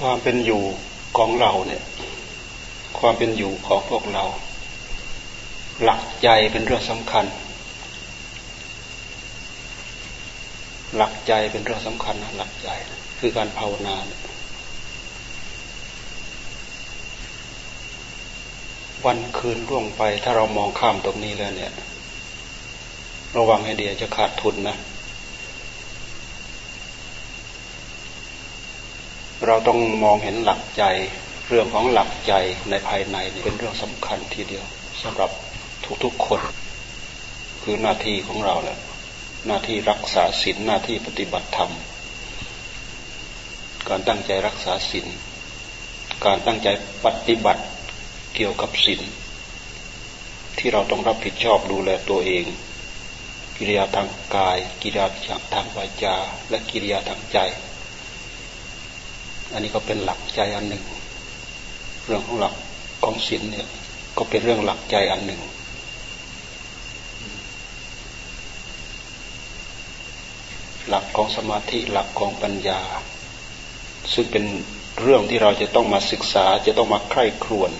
ความเป็นอยู่ของเราเนี่ย ความเป็นอยู่ของพวกเรา หลักใจเป็นเรื่องสำคัญ หลักใจเป็นเรื่องสำคัญนะหลักใจ คือการภาวนาวันคืนล่วงไปถ้าเรามองข้ามตรงนี้แล้วเนี่ย ระวังให้เดียจะขาดทุนนะ เราต้องมองเห็นหลักใจ เรื่องของหลักใจในภายในเป็นเรื่องสำคัญทีเดียวสำหรับทุกๆคน คือหน้าที่ของเราแหละหน้าที่รักษาศีลหน้าที่ปฏิบัติธรรม การตั้งใจรักษาศีลการตั้งใจปฏิบัติเกี่ยวกับศีลที่เราต้องรับผิดชอบดูแลตัวเอง กิริยาทางกาย กิริยาทางวาจา และกิริยาทางใจ อันนี้ก็เป็นหลักใจอันหนึ่ง เรื่องของหลักของศีลเนี่ยก็เป็นเรื่องหลักใจอันหนึ่ง หลักของสมาธิหลักของปัญญา ซึ่งเป็นเรื่องที่เราจะต้องมาศึกษาจะต้องมาใคร่ครวญ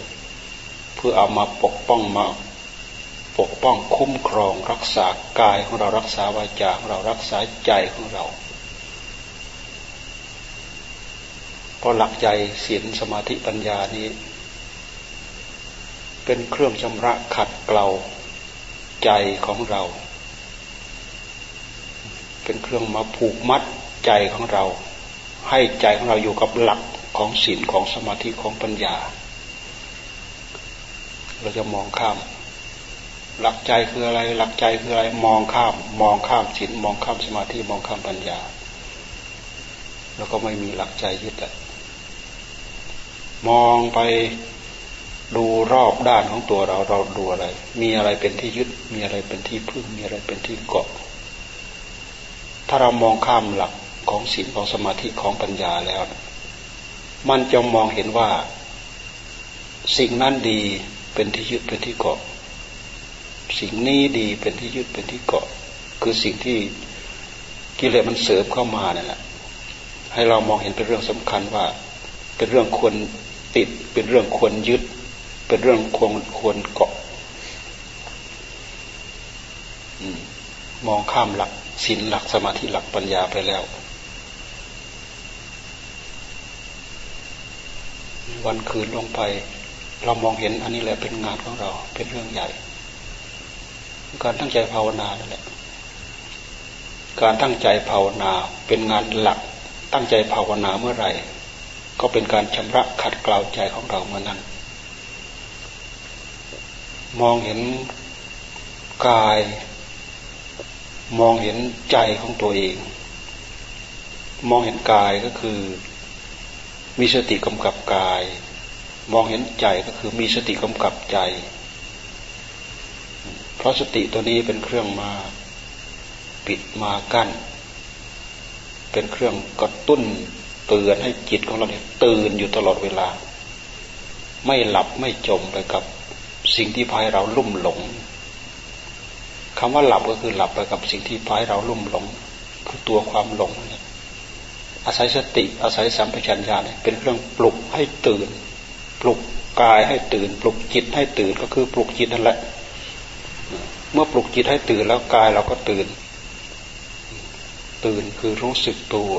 เพื่อเอามาปกป้องมาปกป้องคุ้มครองรักษากายของเรารักษาวาจาของเรารักษาใจของเราเพ ราะหลักใจศีลสมาธิปัญญานี้ เป็นเครื่องชำระขัดเกลาใจของเรา เป็นเครื่องมาผูกมัดใจของเรา ให้ใจของเราอยู่กับหลักของศีลของสมาธิของปัญญา เราจะมองข้าม หลักใจคืออะไร หลักใจคืออะไร มองข้าม มองข้ามศีลมองข้ามสมาธิมองข้ามปัญญา แล้วก็ไม่มีหลักใจยึดอะ มองไปดูรอบด้านของตัวเราเราดูอะไร มีอะไรเป็นที่ยึด มีอะไรเป็นที่พึ่ง มีอะไรเป็นที่เกาะ ถ้าเรามองข้ามหลักของศีลของสมาธิของปัญญาแล้ว มันจะมองเห็นว่า สิ่งนั้นดีเป็นที่ยึดเป็นที่เกาะ สิ่งนี้ดีเป็นที่ยึดเป็นที่เกาะ คือสิ่งที่กิเลสมันเสริมเข้ามาเนี่ยแหละให้เรามองเห็นเป็นเรื่องสำคัญว่า เป็นเรื่องควร ติด เป็นเรื่องควรยึด เป็นเรื่องควรควรเกาะมองข้ามหลักศีลหลักสมาธิหลักปัญญาไปแล้ว วันคืนลงไป เรามองเห็นอันนี้แหละเป็นงานของเรา เป็นเรื่องใหญ่ การตั้งใจภาวนานั่นแหละ การตั้งใจภาวนาเป็นงานหลัก ตั้งใจภาวนาเมื่อไหร่ ก็เป็นการชำระขัดเกลาใจของเราเมื่อนั้น มองเห็นกาย มองเห็นใจของตัวเอง มองเห็นกายก็คือ มีสติกำกับกาย มองเห็นใจก็คือมีสติกำกับใจ เพราะสติตัวนี้เป็นเครื่องมาปิดมากั้น เป็นเครื่องกระตุ้น เตือนให้จิตของเราเนี่ยตื่นอยู่ตลอดเวลา ไม่หลับไม่จมไปกับสิ่งที่พายเราลุ่มหลงคำว่าหลับก็คือหลับไปกับสิ่งที่พายเราลุ่มหลง คือตัวความหลงเนี่ยอาศัยสติอาศัยสัมปชัญญะเนี่ยเป็นเครื่องปลุกให้ตื่น ปลุกกายให้ตื่น ปลุกจิตให้ตื่นก็คือปลุกจิตนั่นแหละ เมื่อปลุกจิตให้ตื่นแล้วกายเราก็ตื่น ตื่นคือรู้สึกตัว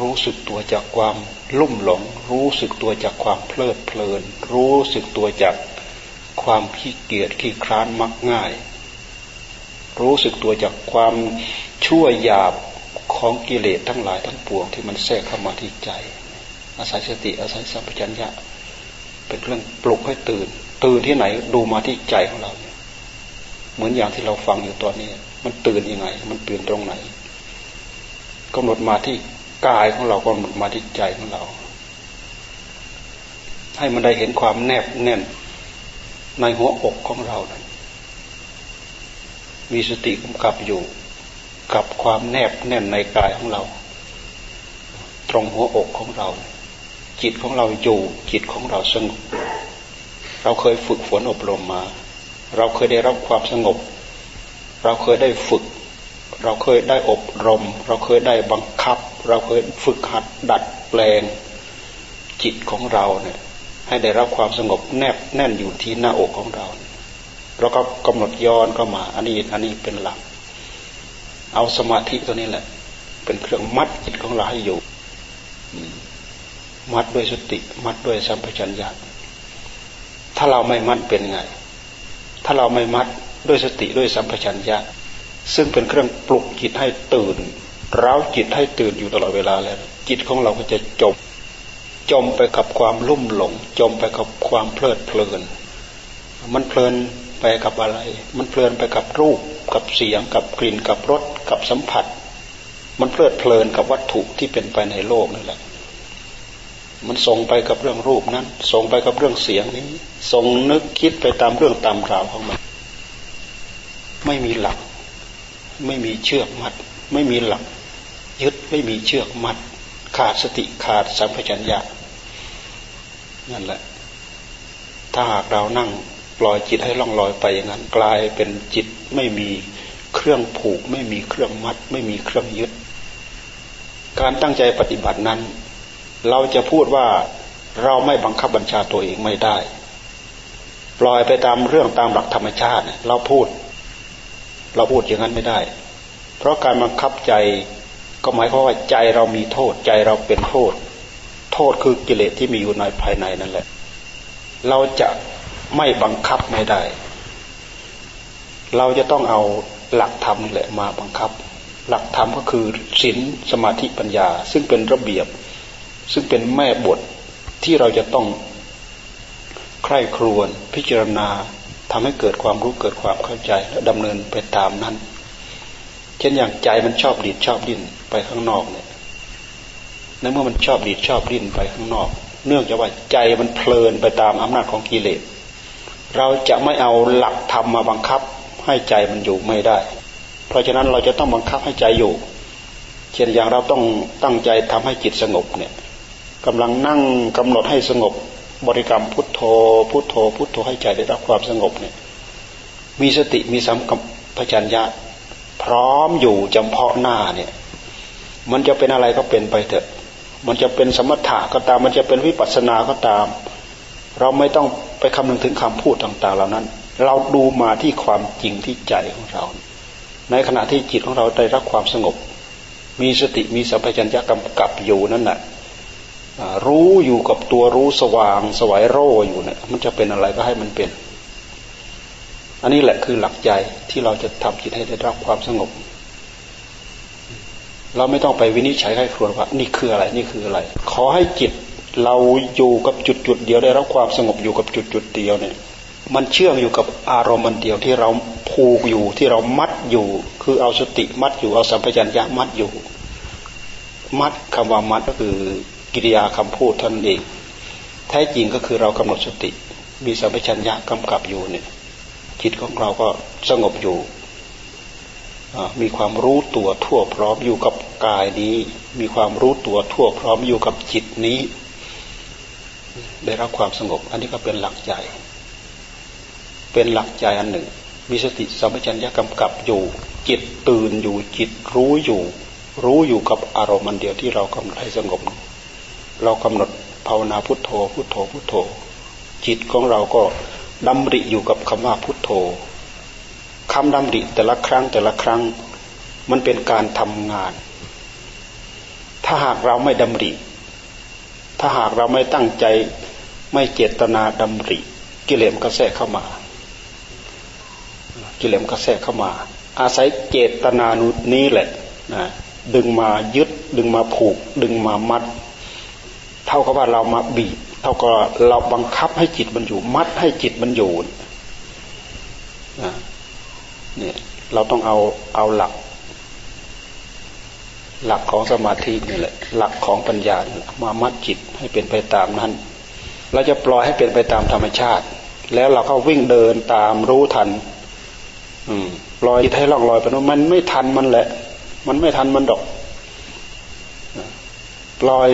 รู้สึกตัวจากความลุ่มหลง รู้สึกตัวจากความเพลิดเพลิน รู้สึกตัวจากความขี้เกียจขี้คร้านมักง่าย รู้สึกตัวจากความชั่วหยาบของกิเลสทั้งหลายทั้งปวงที่มันแทรกเข้ามาที่ใจ อาศัยสติอาศัยสัมปชัญญะ เป็นเครื่องปลุกให้ตื่น ตื่นที่ไหนดูมาที่ใจของเราเนี่ยเหมือนอย่างที่เราฟังอยู่ตอนนี้ มันตื่นยังไง มันตื่นตรงไหนกำหนดมาที่ กายของเรากำหนดมาที่ใจของเรา ให้มันได้เห็นความแนบแน่นในหัวอกของเรานั้นมีสติกำกับอยู่ กับความแนบแน่นในกายของเรา ตรงหัวอกของเรา จิตของเราอยู่จิตของเราสงบเราเคยฝึกฝนอบรมมา เราเคยได้รับความสงบ เราเคยได้ฝึก เราเคยได้อบรม เราเคยได้บังคับ เราเคยฝึกหัดดัดแปลงจิตของเราเนี่ยให้ได้รับความสงบแนบแน่นอยู่ที่หน้าอกของเรา เราก็กำหนดย้อนเข้ามาอันนี้อันนี้เป็นหลัก เอาสมาธิตัวนี้แหละ เป็นเครื่องมัดจิตของเราให้อยู่มัดด้วยสติ มัดด้วยสัมปชัญญะถ้าเราไม่มัดเป็นไง ถ้าเราไม่มัดด้วยสติด้วยสัมปชัญญะ ซึ่งเป็นเครื่องปลุกจิตให้ตื่นร้าวจิตให้ตื่นอยู่ตลอดเวลาแล้ว จิตของเราก็จะจม จมไปกับความลุ่มหลง จมไปกับความเพลิดเพลิน มันเพลินไปกับอะไร มันเพลินไปกับรูป กับเสียง กับกลิ่น กับรส กับสัมผัส มันเพลิดเพลินกับวัตถุที่เป็นไปในโลกนั่นแหละ มันส่งไปกับเรื่องรูปนั้น ส่งไปกับเรื่องเสียงนี้ ส่งนึกคิดไปตามเรื่องตามราวของมัน ไม่มีหลัก ไม่มีเชือกมัด ไม่มีหลัก ยึดไม่มีเชือกมัด ขาดสติขาดสัมผัสัญญานั่นแหละ ถ้าหากเรานั่งปล่อยจิตให้ล่องลอยไปอย่างนั้น กลายเป็นจิตไม่มีเครื่องผูก ไม่มีเครื่องมัด ไม่มีเครื่องยึด การตั้งใจปฏิบัตินั้น เราจะพูดว่าเราไม่บังคับบัญชาตัวเองไม่ได้ ปล่อยไปตามเรื่องตามหลักธรรมชาติ เราพูด เราพูดอย่างนั้นไม่ได้ เพราะการบังคับใจก็หมายความว่าใจเรามีโทษ ใจเราเป็นโทษ โทษคือกิเลสที่มีอยู่ในภายในนั่นแหละ เราจะไม่บังคับไม่ได้ เราจะต้องเอาหลักธรรมนี่แหละมาบังคับ หลักธรรมก็คือศีลสมาธิปัญญา ซึ่งเป็นระเบียบ ซึ่งเป็นแม่บทที่เราจะต้องใคร่ครวญพิจารณา ทำให้เกิดความรู้เกิดความเข้าใจและดำเนินไปตามนั้น เช่นอย่างใจมันชอบดีดชอบดิ้นไปข้างนอกเนี่ยในเมื่อมันชอบดีดชอบดิ้นไปข้างนอก เนื่องจากว่าใจมันเพลินไปตามอำนาจของกิเลส เราจะไม่เอาหลักธรรมมาบังคับให้ใจมันอยู่ไม่ได้ เพราะฉะนั้นเราจะต้องบังคับให้ใจอยู่ เช่นอย่างเราต้องตั้งใจทำให้จิตสงบเนี่ยกำลังนั่งกำหนดให้สงบ บริกรรมพุทโธ พุทโธ พุทโธให้ใจได้รับความสงบเนี่ยมีสติมีสัมกับพชัญญะพร้อมอยู่จำเพาะหน้าเนี่ยมันจะเป็นอะไรก็เป็นไปเถอะ มันจะเป็นสมถะก็ตาม มันจะเป็นวิปัสสนาก็ตาม เราไม่ต้องไปคำนึงถึงคำพูดต่าง ๆ เหล่านั้น เราดูมาที่ความจริงที่ใจของเรา ในขณะที่จิตของเราได้รับความสงบ มีสติมีสัมปชัญญะกำกับอยู่นั่นแหละ รู้อยู่กับตัวรู้สว่างสวายโร่อยู่เนี่ยมันจะเป็นอะไรก็ให้มันเป็น อันนี้แหละคือหลักใจที่เราจะทำจิตให้ได้รับความสงบ เราไม่ต้องไปวินิจฉัยให้ครวญว่า นี่คืออะไรนี่คืออะไร ขอให้จิตเราอยู่กับจุดจุดเดียวได้รับความสงบอยู่กับจุดจุดเดียวเนี่ย มันเชื่องอยู่กับอารมณ์มันเดียวที่เราผูกอยู่ที่เรามัดอยู่ คือเอาสติมัดอยู่เอาสัมปชัญญะมัดอยู่ มัดคำว่ามัดก็คือ กิริยาคำพูดท่านเอง แท้จริงก็คือเรากำหนดสติ มีสัมปชัญญะกำกับอยู่เนี่ยจิตของเราก็สงบอยู่มีความรู้ตัวทั่วพร้อมอยู่กับกายนี้ มีความรู้ตัวทั่วพร้อมอยู่กับจิตนี้ ได้รับความสงบ อันนี้ก็เป็นหลักใจเป็นหลักใจอันหนึ่ง มีสติสัมปชัญญะกำกับอยู่ จิตตื่นอยู่จิตรู้อยู่ รู้อยู่กับอารมณ์เดียวที่เรากำหนดให้สงบ เรากำหนดภาวนาพุทโธ พุทโธ พุทโธ จิตของเราก็ดำริอยู่กับคำว่าพุทโธคำดำริแต่ละครั้งแต่ละครั้งมันเป็นการทำงาน ถ้าหากเราไม่ดำริ ถ้าหากเราไม่ตั้งใจไม่เจตนาดำริ กิเลสก็แทรกเข้ามา กิเลสก็แทรกเข้ามา อาศัยเจตนานุนี้แหละนะดึงมายึด ดึงมาผูก ดึงมามัด เท่ากับว่าเรามาบีบ เท่ากับเราบังคับให้จิตมันอยู่ มัดให้จิตมันอยู่เนี่ยเราต้องเอาเอาหลัก หลักของสมาธินี่แหละ หลักของปัญญามามัดจิตให้เป็นไปตามนั้น เราจะปล่อยให้เป็นไปตามธรรมชาติ แล้วเราก็วิ่งเดินตามรู้ทัน อืมปล่อยจิตให้ล่องลอยไปนู้นมันไม่ทันมันแหละ มันไม่ทันมันดอก ปล่อย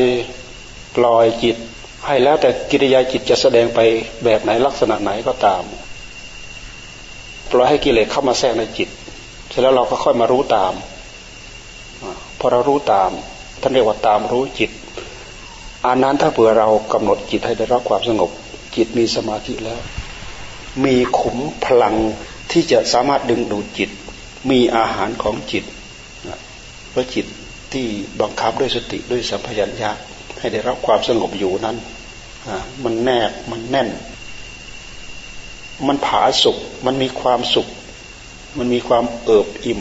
ปล่อยจิตให้แล้วแต่กิริยาจิตจะแสดงไปแบบไหนลักษณะไหนก็ตาม ปล่อยให้กิเลสเข้ามาแทรกในจิต เสร็จแล้วเราก็ค่อยมารู้ตามพอเรารู้ตามท่านเรียกว่าตามรู้จิตอันนั้นถ้าเผื่อเรากำหนดจิตให้ได้รับความสงบ จิตมีสมาธิแล้ว มีขุมพลังที่จะสามารถดึงดูดจิต มีอาหารของจิตเพราะจิตที่บังคับด้วยสติด้วยสัมผัสัญญา ให้ได้รับความสงบอยู่นั้นมันแนบมันแน่น มันผาสุกมันมีความสุข มันมีความเอิบอิ่ม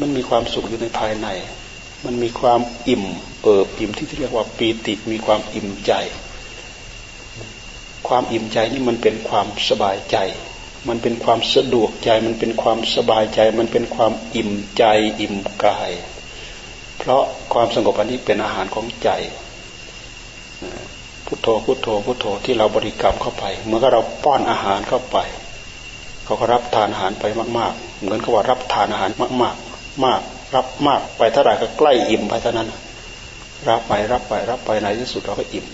มันมีความสุขอยู่ในภายใน มันมีความอิ่ม เอิบอิ่มที่เรียกว่าปีติมีความอิ่มใจ ความอิ่มใจนี่มันเป็นความสบายใจ มันเป็นความสะดวกใจ มันเป็นความสบายใจ มันเป็นความอิ่มใจ อิ่มกาย เพราะความสงบอันนี้เป็นอาหารของใจพุทโธพุทโธพุทโธที่เราบริกรรมเข้าไปเหมือนกับเราป้อนอาหารเข้าไป เขาก็รับทานอาหารไปมากๆ เหมือนกับว่ารับทานอาหารมากๆ มาก รับมากไปเท่าไหร่ก็ใกล้อิ่มไปเท่านั้นรับไปรับไปรับไปในที่สุดเราก็อิ่ม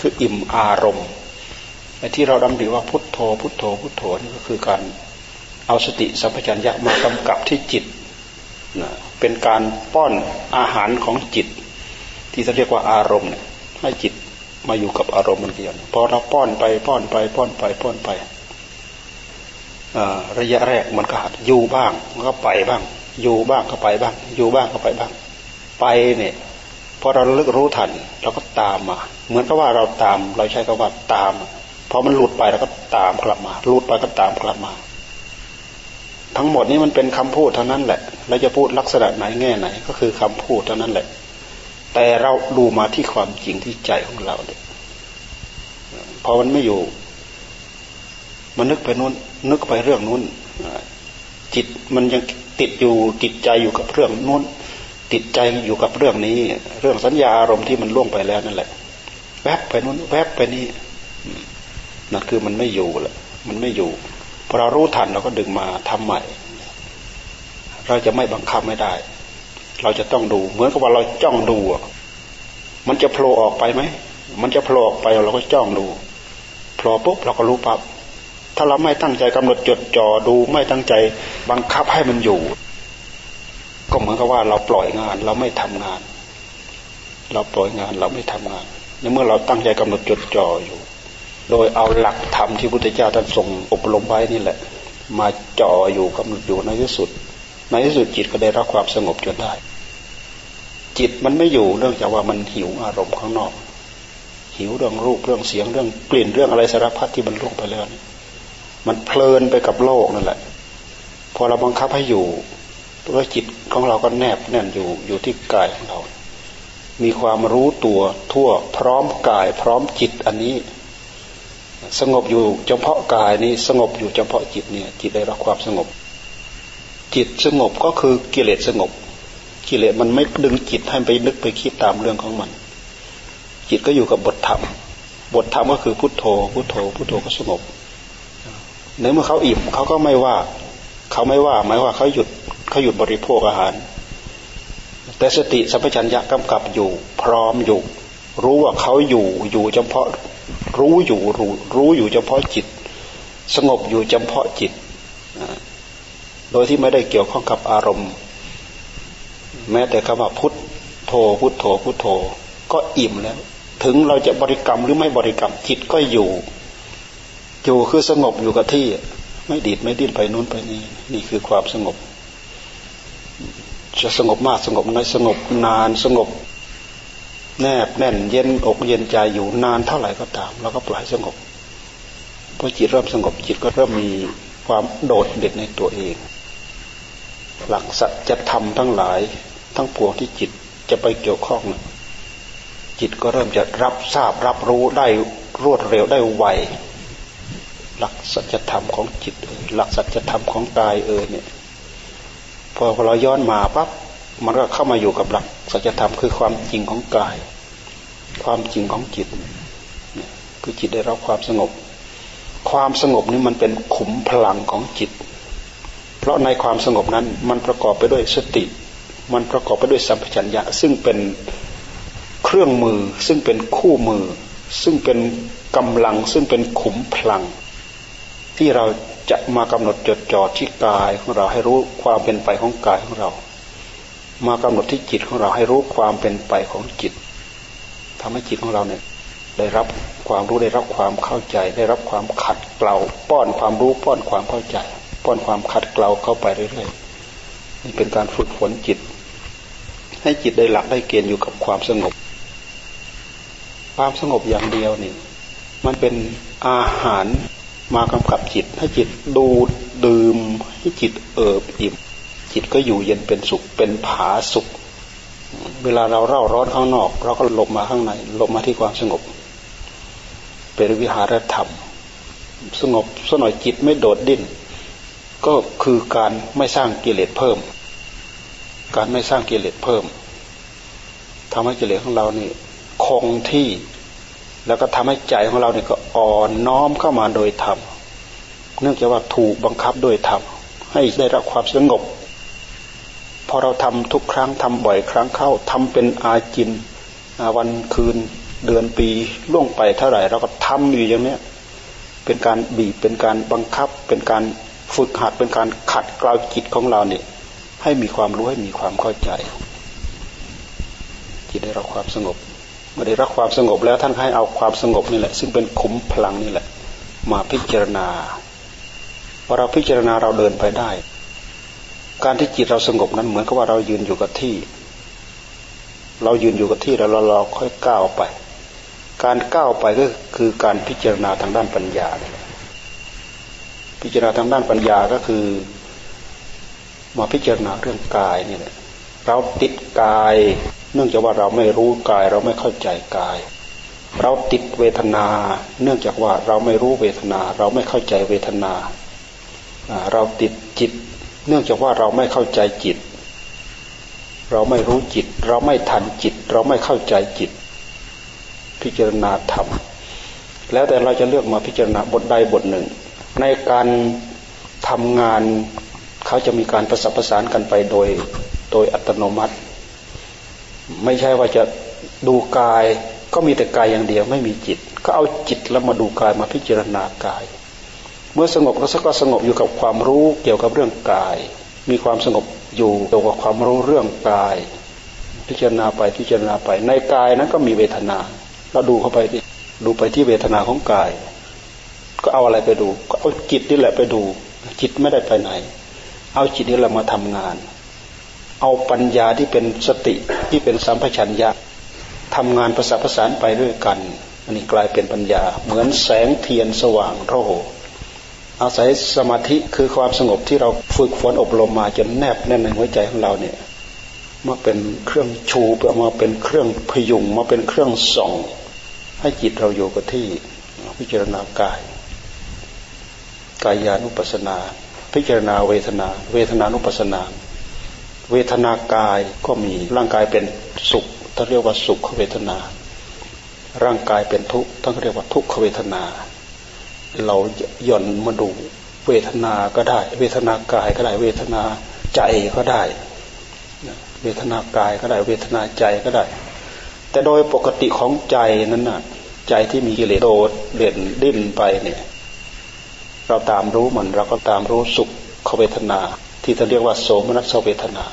คืออิ่มอารมณ์ไอ้ที่เราดำดิว่าพุทโธ พุทโธพุทโธนี่ก็คือการเอาสติสัมปชัญญะมากำกับที่จิตนะ เป็นการป้อนอาหารของจิต ที่จะเรียกว่าอารมณ์ให้จิตมาอยู่กับอารมณ์มันเดียวพอเราป้อนไปป้อนไปป้อนไปป้อนไประยะแรกมันก็หัดอยู่บ้างมันก็ไปบ้าง อยู่บ้างก็ไปบ้าง อยู่บ้างก็ไปบ้าง ไปเนี่ยพอเราเลิกรู้ทันเราก็ตามมา เหมือนกับว่าเราตาม เราใช้คำว่าตามพอมันหลุดไปเราก็ตามกลับมาหลุดไปก็ตามกลับมา ทั้งหมดนี้มันเป็นคำพูดเท่านั้นแหละเราจะพูดลักษณะไหนแง่ไหน ก็คือคำพูดเท่านั้นแหละ แต่เราดูมาที่ความจริงที่ใจของเราเนี่ยพอมันไม่อยู่ มันนึกไปนู้น นึกไปเรื่องนู้นจิตมันยังติดอยู่ติดใจอยู่กับเรื่องนู้น ติดใจอยู่กับเรื่องนี้ เรื่องสัญญาอารมณ์ที่มันล่วงไปแล้วนั่นแหละ แวบไปนู้น แวบไปนี่นั่นคือมันไม่อยู่แหละมันไม่อยู่ พอเรารู้ทันเราก็ดึงมาทำใหม่ เราจะไม่บังคับไม่ได้ เราจะต้องดู เหมือนกับว่าเราจ้องดูมันจะโผล่ออกไปไหมมันจะโผล่ออกไปเราก็จ้องดูโผล่ปุ๊บเราก็รู้ปั๊บถ้าเราไม่ตั้งใจกำหนดจดจ่อดูไม่ตั้งใจบังคับให้มันอยู่ ก็เหมือนกับว่าเราปล่อยงาน เราไม่ทำงาน เราปล่อยงานเราไม่ทำงานในเมื่อเราตั้งใจกำหนดจดจ่ออยู่ โดยเอาหลักธรรมที่พุทธเจ้าท่านทรงอบรมไว้นี่แหละ มาจ่ออยู่กำหนดอยู่ในที่สุด ในที่สุดจิตก็ได้รับความสงบจนได้ จิตมันไม่อยู่เนื่องจากว่ามันหิวอารมณ์ข้างนอก หิวเรื่องรูปเรื่องเสียงเรื่องกลิ่นเรื่องอะไรสารพัดที่มันล่วงไปแล้วมันเพลินไปกับโลกนั่นแหละ พอเราบังคับให้อยู่เพราะจิตของเราก็แนบแน่นอยู่อยู่ที่กายของเรา มีความรู้ตัวทั่วพร้อมกายพร้อมจิตอันนี้ สงบอยู่เฉพาะกายนี้สงบอยู่เฉพาะจิตเนี่ย จิตได้รับความสงบ จิตสงบก็คือกิเลสสงบ กิเลสมันไม่ดึงจิตให้ไปนึกไปคิดตามเรื่องของมัน จิตก็อยู่กับบทธรรม บทธรรมก็คือพุทโธ พุทโธ พุทโธก็สงบในเมื่อเขาอิ่มเขาก็ไม่ว่า เขาไม่ว่า หมายว่าเขาหยุดเขาหยุดบริโภคอาหาร แต่สติสัมปชัญญะกำกับอยู่ พร้อมอยู่ รู้ว่าเขาอยู่อยู่เฉพาะ รู้อยู่รู้รู้อยู่เฉพาะจิต สงบอยู่เฉพาะจิต โดยที่ไม่ได้เกี่ยวข้องกับอารมณ์ แม้แต่คำว่าพุทโธพุทโธพุทโธ ก็อิ่มแล้ว ถึงเราจะบริกรรมหรือไม่บริกรรมจิตก็อยู่ อยู่คือสงบอยู่กับที่ ไม่ดีดไม่ดิ้นไปนู้นไปนี่นี่คือความสงบ จะสงบมากสงบน้อยสงบนานสงบ แนบแน่นเย็นอกเย็นใจอยู่นานเท่าไหร่ก็ตาม แล้วก็ปล่อยสงบพอจิตเริ่มสงบจิตก็เริ่มมีความโดดเด่นในตัวเอง หลักสัจธรรมทั้งหลาย ทั้งปวงที่จิตจะไปเกี่ยวข้องจิตก็เริ่มจะรับทราบรับรู้ได้รวดเร็วได้ไวหลักสัจธรรมของจิตหลักสัจธรรมของกายเออเนี่ยพอเราย้อนมาปั๊บ มันก็เข้ามาอยู่กับหลักสัจธรรมคือความจริงของกาย ความจริงของจิต คือจิตได้รับความสงบ ความสงบนี้มันเป็นขุมพลังของจิต เพราะในความสงบนั้นมันประกอบไปด้วยสติ มันประกอบไปด้วยสัมปชัญญะ ซึ่งเป็นเครื่องมือ ซึ่งเป็นคู่มือ ซึ่งเป็นกำลัง ซึ่งเป็นขุมพลัง ที่เราจะมากำหนดจดจ่อที่กายของเราให้รู้ความเป็นไปของกายของเรา มากำหนดที่จิตของเราให้รู้ความเป็นไปของจิตทำให้จิตของเราเนี่ยได้รับความรู้ได้รับความเข้าใจ ได้รับความขัดเกลาป้อนความรู้ป้อนความเข้าใจ ป้อนความขัดเกลาเข้าไปเรื่อยๆนี่เป็นการฝึกฝนจิต ให้จิตได้หลักได้เกณฑ์อยู่กับความสงบ ความสงบอย่างเดียวนี่ มันเป็นอาหารมากำกับจิต ให้จิตดูดื่มให้จิตเอิบอิ่ม จิตก็อยู่เย็นเป็นสุขเป็นผาสุข เวลาเราเร่าร้อนข้างนอก เราก็หลบมาข้างในหลบมาที่ความสงบ เป็นวิหารธรรม สงบสหน่อยจิตไม่โดดดิ้นก็คือการไม่สร้างกิเลสเพิ่ม การไม่สร้างกิเลสเพิ่มทำให้กิเลสของเรานี่คงที่ แล้วก็ทำให้ใจของเราเนี่ยก็อ่อนน้อมเข้ามาโดยธรรม เนื่องจากว่าถูกบังคับโดยธรรมให้ได้รับความสงบ พอเราทำทุกครั้งทำบ่อยครั้งเข้าทำเป็นอาจินวันคืนเดือนปีล่วงไปเท่าไหร่ เราก็ทำอยู่อย่างเนี้ยเป็นการบีบเป็นการบังคับ เป็นการฝึกหัดเป็นการขัดเกลาจิตของเราเนี่ยให้มีความรู้ให้มีความเข้าใจจิตได้รับความสงบเมื่อได้รับความสงบแล้วท่านให้เอาความสงบนี่แหละ ซึ่งเป็นขุมพลังนี่แหละ มาพิจารณาพอเราพิจารณาเราเดินไปได้ การที่จิตเราสงบนั้นเหมือนกับว่าเรายืนอยู่กับที่ เรายืนอยู่กับที่แล้วเราเราค่อยก้าวไป การก้าวไปก็คือการพิจารณาทางด้านปัญญา พิจารณาทางด้านปัญญาก็คือ มาพิจารณาเรื่องกายนี่แหละเราติดกาย เนื่องจากว่าเราไม่รู้กาย เราไม่เข้าใจกาย เราติดเวทนา เนื่องจากว่าเราไม่รู้เวทนา เราไม่เข้าใจเวทนา เราติดจิต เนื่องจากว่าเราไม่เข้าใจจิต เราไม่รู้จิต เราไม่ทันจิต เราไม่เข้าใจจิต พิจารณาธรรม แล้วแต่เราจะเลือกมาพิจารณาบทใดบทหนึ่ง ในการทำงานเขาจะมีการประสานประสานกันไปโดยโดยอัตโนมัติ ไม่ใช่ว่าจะดูกายก็มีแต่กายอย่างเดียวไม่มีจิต ก็เอาจิตแล้วมาดูกายมาพิจารณากาย เมื่อสงบก็ก็สงบอยู่กับความรู้เกี่ยวกับเรื่องกาย มีความสงบอยู่เกี่ยวกับความรู้เรื่องกาย พิจารณาไปพิจารณาไป ในกายนั้นก็มีเวทนา เราดูเข้าไปดูไปที่เวทนาของกาย ก็เอาอะไรไปดู ก็เอาจิตนี่แหละไปดู จิตไม่ได้ไปไหน เอาจิตนี่แหละมาทำงาน เอาปัญญาที่เป็นสติที่เป็นสัมปชัญญะทำงานประสานประสานไปด้วยกันอันนี้กลายเป็นปัญญา เหมือนแสงเทียนสว่างโร อาศัยสมาธิคือความสงบที่เราฝึกฝนอบรมมาจนแนบแน่นในหัวใจของเราเนี่ยมาเป็นเครื่องชูมาเป็นเครื่องพยุงมาเป็นเครื่องส่องให้จิตเราอยู่กับที่พิจารณากาย กายานุปัสนา พิจารณาเวทนา เวทนานุปัสนา เวทนากายก็มีร่างกายเป็นสุขท่านเรียกว่าสุขเวทนา ร่างกายเป็นทุกข์ท่านเรียกว่าทุกขเวทนา เราหย่อนมาดูเวทนาก็ได้ เวทนากายก็ได้ เวทนาใจก็ได้ เวทนากายก็ได้ เวทนาใจก็ได้ แต่โดยปกติของใจนั้นน่ะ ใจที่มีกิเลสโดดเด่นดิ้นไปเนี่ย เราตามรู้มันเราก็ตามรู้สุขเวทนา ที่ท่านเรียกว่าโสมนัสเวทนา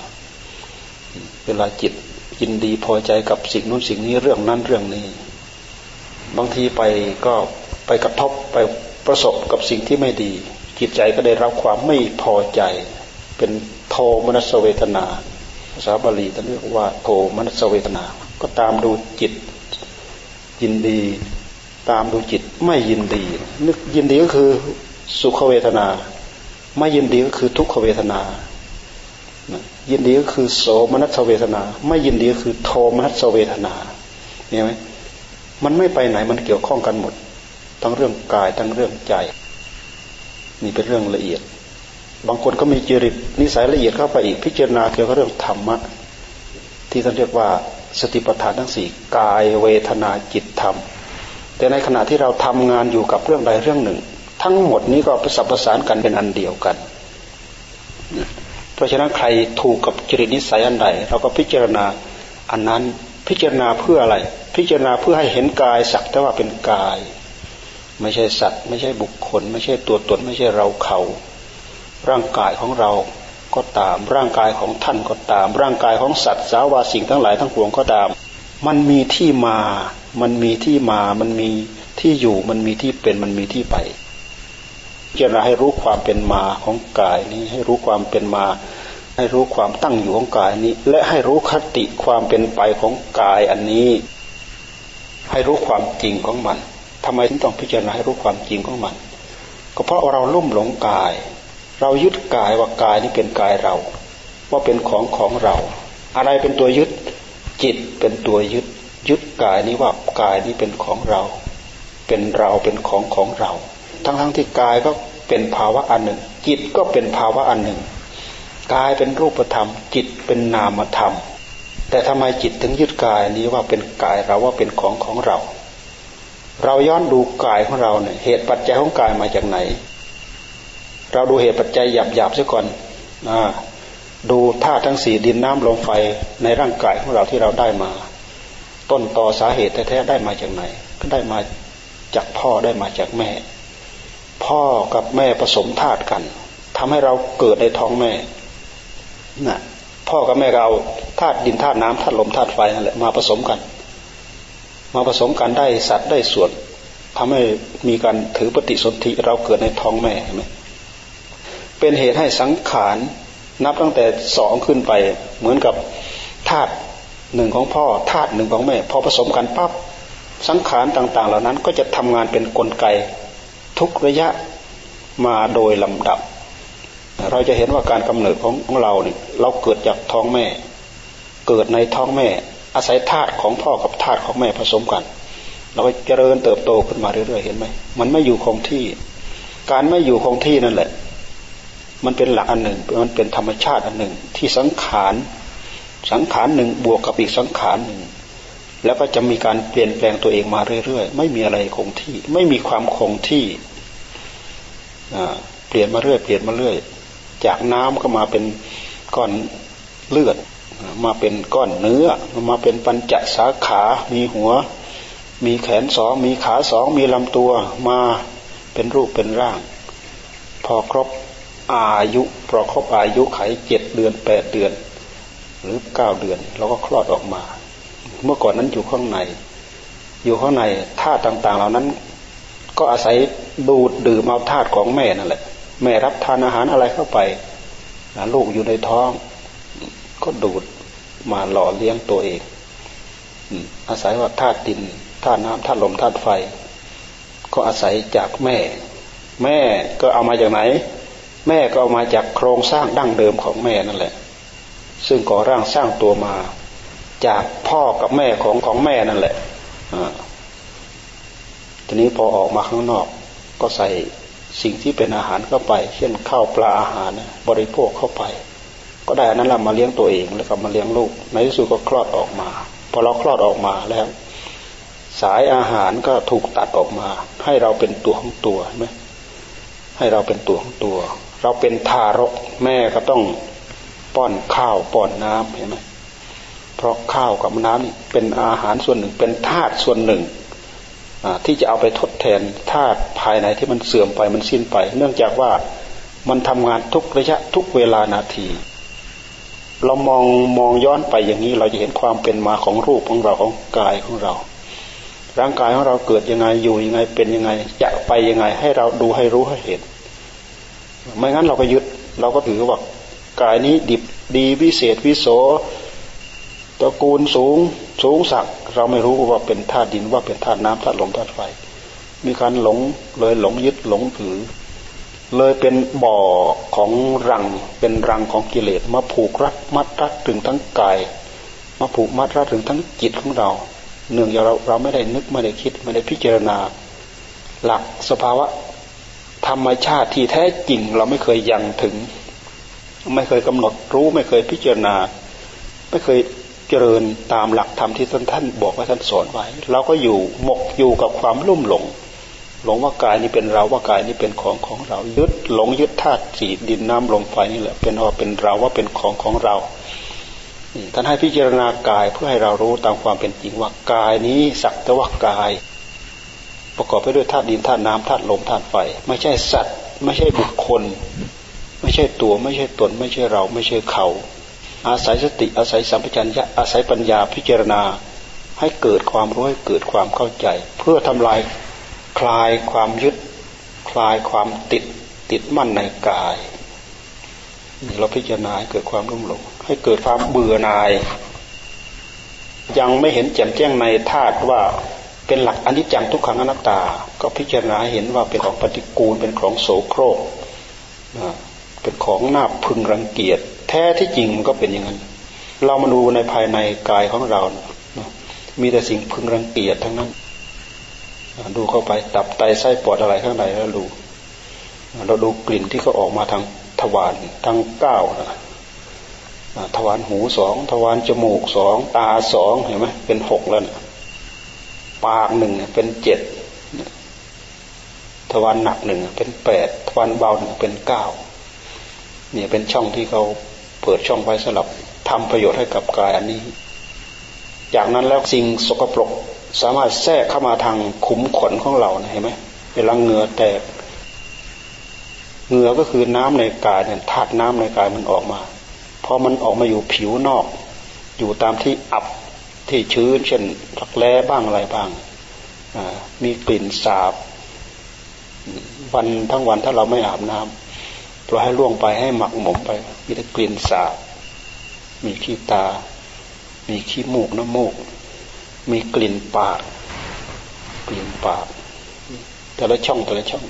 เวลาจิตยินดีพอใจกับสิ่งนู้นสิ่งนี้เรื่องนั้นเรื่องนี้ บางทีไปก็ไปกระทบไป ประสบกับสิ่งที่ไม่ดี จิตใจก็ได้รับความไม่พอใจ เป็นโทมนัสเวทนาภาษาบาลีท่านเรียกว่าโทมนัสเวทนา ก็ตามดูจิตยินดี ตามดูจิตไม่ยินดี นึกยินดีก็คือสุขเวทนา ไม่ยินดีก็คือทุกขเวทนายินดีก็คือโสมนัสเวทนา ไม่ยินดีก็คือโทมนัสเวทนาเห็นไหมมันไม่ไปไหนมันเกี่ยวข้องกันหมด ทั้งเรื่องกายทั้งเรื่องใจนี่เป็นเรื่องละเอียด บางคนก็มีจริตนิสัยละเอียดเข้าไปอีกพิจารณาเกี่ยวกับเรื่องธรรมะ ที่ท่านเรียกว่าสติปัฏฐานทั้งสี่กายเวทนาจิตธรรม แต่ในขณะที่เราทำงานอยู่กับเรื่องใดเรื่องหนึ่ง ทั้งหมดนี้ก็ประสานประสานกันเป็นอันเดียวกัน เพราะฉะนั้นใครถูกกับจริตนิสัยอันใด เราก็พิจารณาอันนั้นพิจารณาเพื่ออะไร พิจารณาเพื่อให้เห็นกายสักแต่ว่าเป็นกาย ไม่ใช่สัตว์ ไม่ใช่บุคคล ไม่ใช่ตัวตน ไม่ใช่เราเขา ร่างกายของเราก็ก็ตาม ร่างกายของท่านก็ตาม ร่างกายของสัตว์สาวาสิ่งทั้งหลายทั้งปวงก็ตาม มันมีที่มา มันมีที่มา มันมีที่อยู่ มันมีที่เป็น มันมีที่ไปเจรณาให้รู้ความเป็นมาของกายนี้ ให้รู้ความเป็นมา ให้รู้ความตั้งอยู่ของกายนี้ และให้รู้คติความเป็นไปของกายอันนี้ ให้รู้ความจริงของมัน ทำไมถึงต้องพิจารณาให้รู้ความจริงของมัน ก็เพราะเราลุ่มหลงกาย เรายึดกายว่ากายนี้เป็นกายเรา ว่าเป็นของของเรา อะไรเป็นตัวยึดจิตเป็นตัวยึด ยึดกายนี้ว่ากายนี้เป็นของเรา เป็นเราเป็นของของเรา ทั้งทั้งที่กายก็เป็นภาวะอันหนึ่ง จิตก็เป็นภาวะอันหนึ่งกายเป็นรูปธรรม จิตเป็นนามธรรม แต่ทำไมจิตถึงยึดกายนี้ว่าเป็นกายเราว่าเป็นของของเรา เราย้อนดูกายของเราเนี่ยเหตุปัจจัยของกายมาจากไหน เราดูเหตุปัจจัยหยาบหยาบซะก่อนนะดูธาตุทั้งสี่ดินน้ำลมไฟในร่างกายของเราที่เราได้มา ต้นต่อสาเหตุแท้ๆได้มาจากไหน ก็ได้มาจากพ่อได้มาจากแม่ พ่อกับแม่ผสมธาตุกันทำให้เราเกิดในท้องแม่น่ะพ่อกับแม่เราธาตุดินธาตุน้ำธาตุลมธาตุไฟนั่นแหละมาผสมกัน มาผสมกันได้สัตว์ได้ส่วนทำให้มีการถือปฏิสนธิเราเกิดในท้องแม่ไหมเป็นเหตุให้สังขารนับตั้งแต่สองขึ้นไป เหมือนกับธาตุหนึ่งของพ่อธาตุหนึ่งของแม่ พอผสมกันปั๊บสังขารต่าง ๆ เหล่านั้นก็จะทำงานเป็นนกลไกทุกระยะมาโดยลำดับ เราจะเห็นว่าการกำเนิดของของเราเนี่ยเราเกิดจากท้องแม่ เกิดในท้องแม่ อาศัยธาตุของพ่อกับธาตุของแม่ผสมกัน เราก็เจริญเติบโตขึ้นมาเรื่อยๆเห็นไหมมันไม่อยู่คงที่ การไม่อยู่คงที่นั่นแหละ มันเป็นหลักอันหนึ่งมันเป็นธรรมชาติอันหนึ่งที่สังขารสังขารหนึ่งบวกกับอีกสังขารหนึ่งแล้วก็จะมีการเปลี่ยนแปลงตัวเองมาเรื่อยๆ ไม่มีอะไรคงที่ ไม่มีความคงที่เปลี่ยนมาเรื่อย เปลี่ยนมาเรื่อย จากน้ำก็มาเป็นก้อนเลือด มาเป็นก้อนเนื้อ มาเป็นปัญจสาขา มีหัว มีแขนสอง มีขาสอง มีลำตัว มาเป็นรูปเป็นร่าง พอครบอายุพอครบอายุไขเจ็ดเดือนแปดเดือน หรือเก้าเดือนเราก็คลอดออกมา เมื่อก่อนนั้นอยู่ข้างใน อยู่ข้างในธาตุต่าง ๆ เหล่านั้น ก็อาศัยดูดดื่มเอาธาตุของแม่นั่นแหละ แม่รับทานอาหารอะไรเข้าไป ลูกอยู่ในท้อง ก็ดูดมาหล่อเลี้ยงตัวเองอาศัยว่าธาตุดินธาตุน้ำธาตุลมธาตุไฟ ก็อาศัยจากแม่ แม่ก็เอามาจากไหน แม่ก็เอามาจากโครงสร้างดั้งเดิมของแม่นั่นแหละ ซึ่งก่อร่างสร้างตัวมา จากพ่อกับแม่ของของแม่นั่นแหละทีนี้พอออกมาข้างนอก ก็ใส่สิ่งที่เป็นอาหารเข้าไป เช่นข้าวปลาอาหารบริโภคเข้าไป ก็ได้อันนั้นเรามาเลี้ยงตัวเองแล้วก็มาเลี้ยงลูก ในที่สุดก็คลอดออกมา พอเราคลอดออกมาแล้ว สายอาหารก็ถูกตัดออกมา ให้เราเป็นตัวของตัวใช่ไหมให้เราเป็นตัวของตัว เราเป็นทารกแม่ก็ต้องป้อนข้าวป้อนน้ำเห็นไหมเพราะข้าวกับน้ำนี่เป็นอาหารส่วนหนึ่งเป็นธาตุส่วนหนึ่งที่จะเอาไปทดแทนธาตุภายในที่มันเสื่อมไปมันสิ้นไป เนื่องจากว่ามันทำงานทุกระยะทุกเวลานาที เรามองมองย้อนไปอย่างนี้ เราจะเห็นความเป็นมาของรูปของเราของกายของเรา ร่างกายของเราเกิดยังไงอยู่ยังไงเป็นยังไง จะไปยังไง ให้เราดูให้รู้ให้เห็น ไม่งั้นเราก็ยึดเราก็ถือว่ากายนี้ดิบดีวิเศษวิโสตระกูลสูงสูงสักเราไม่รู้ว่าเป็นธาตุดินว่าเป็นธาตุน้ำธาตุลมธาตุไฟ มีการหลงเลยหลงยึดหลงถือ เลยเป็นบ่อของรัง เป็นรังของกิเลสมาผูกรัดมัดรัดถึงทั้งกาย มาผูกมัดรัดถึงทั้งจิตของเรา เนื่องจากเราเราไม่ได้นึกไม่ได้คิดไม่ได้พิจารณา หลักสภาวะธรรมชาติที่แท้จริงเราไม่เคยยังถึง ไม่เคยกำหนดรู้ไม่เคยพิจารณา ไม่เคยเจริญตามหลักธรรมที่ท่านท่านบอกว่าท่านสอนไว้เราก็อยู่หมกอยู่กับความลุ่มหลง หลงว่ากายนี้เป็นเราว่ากายนี้เป็นของของเรา ยึดหลงยึดธาตุสีดินน้ำลมไฟนี่แหละเป็นว่าเป็นเราว่าเป็นของของเราท่านให้พิจารณากายเพื่อให้เรารู้ตามความเป็นจริงว่ากายนี้สักแต่ว่ากาย ประกอบไปด้วยธาตุดินธาตุน้ำธาตุลมธาตุไฟ ไม่ใช่สัตว์ ไม่ใช่บุคคล ไม่ใช่ตัวไม่ใช่ตน ไม่ใช่เราไม่ใช่เขา อาศัยสติอาศัยสัมปชัญญะอาศัยปัญญาพิจารณาให้เกิดความรู้ให้เกิดความเข้าใจ เพื่อทำลาย คลายความยึดคลายความติดติดมั่นในกายเราพิจารณาให้เกิดความรุ่มหลงให้เกิดความเบื่อหน่าย ยังไม่เห็นแจ่มแจ้งในธาตุว่าเป็นหลักอนิจจังทุกขังอนัตตา ก็พิจารณาเห็นว่าเป็นของปฏิกูลเป็นของโสโครกเป็นของหน่าพึงรังเกียจ แท้ที่จริงมันก็เป็นอย่างนั้น เรามาดูในภายในกายของเรา มีแต่สิ่งพึงรังเกียจทั้งนั้น ดูเข้าไปตับไตไส้ปอดอะไรข้างในแล้วดู เราดูกลิ่นที่เขาออกมาทางทวารทั้งก้านะทวารหูสองทวารจมูกสองตาสองเห็นไหมเป็นหกแล้วนะปากหนึ่งเป็นเจ็ดทวารหนักหนึ่งเป็นแปดทวารเบาหนึ่งเป็นเก้าเนี่ยเป็นช่องที่เขาเปิดช่องไว้สำหรับทำประโยชน์ให้กับกายอันนี้ จากนั้นแล้วสิ่งสกปรก สามารถแทรกเข้ามาทางขุมขนของเราเห็นไหมเวลาเหงื่อแตกเหงื่อก็คือน้ำในกายเนี่ยธาตุน้ำในกายมันออกมาพอมันออกมาอยู่ผิวนอก อยู่ตามที่อับที่ชื้น เช่นรักแร้บ้างอะไรบ้างมีกลิ่นสาบ วันทั้งวันถ้าเราไม่อาบน้ำปล่อยให้ล่วงไปให้หมักหมมไป มีแต่กลิ่นสาบ มีขี้ตา มีขี้มูกน้ำมูก มีกลิ่นปาก กลิ่นปาก แต่ละช่องแต่ละช่อง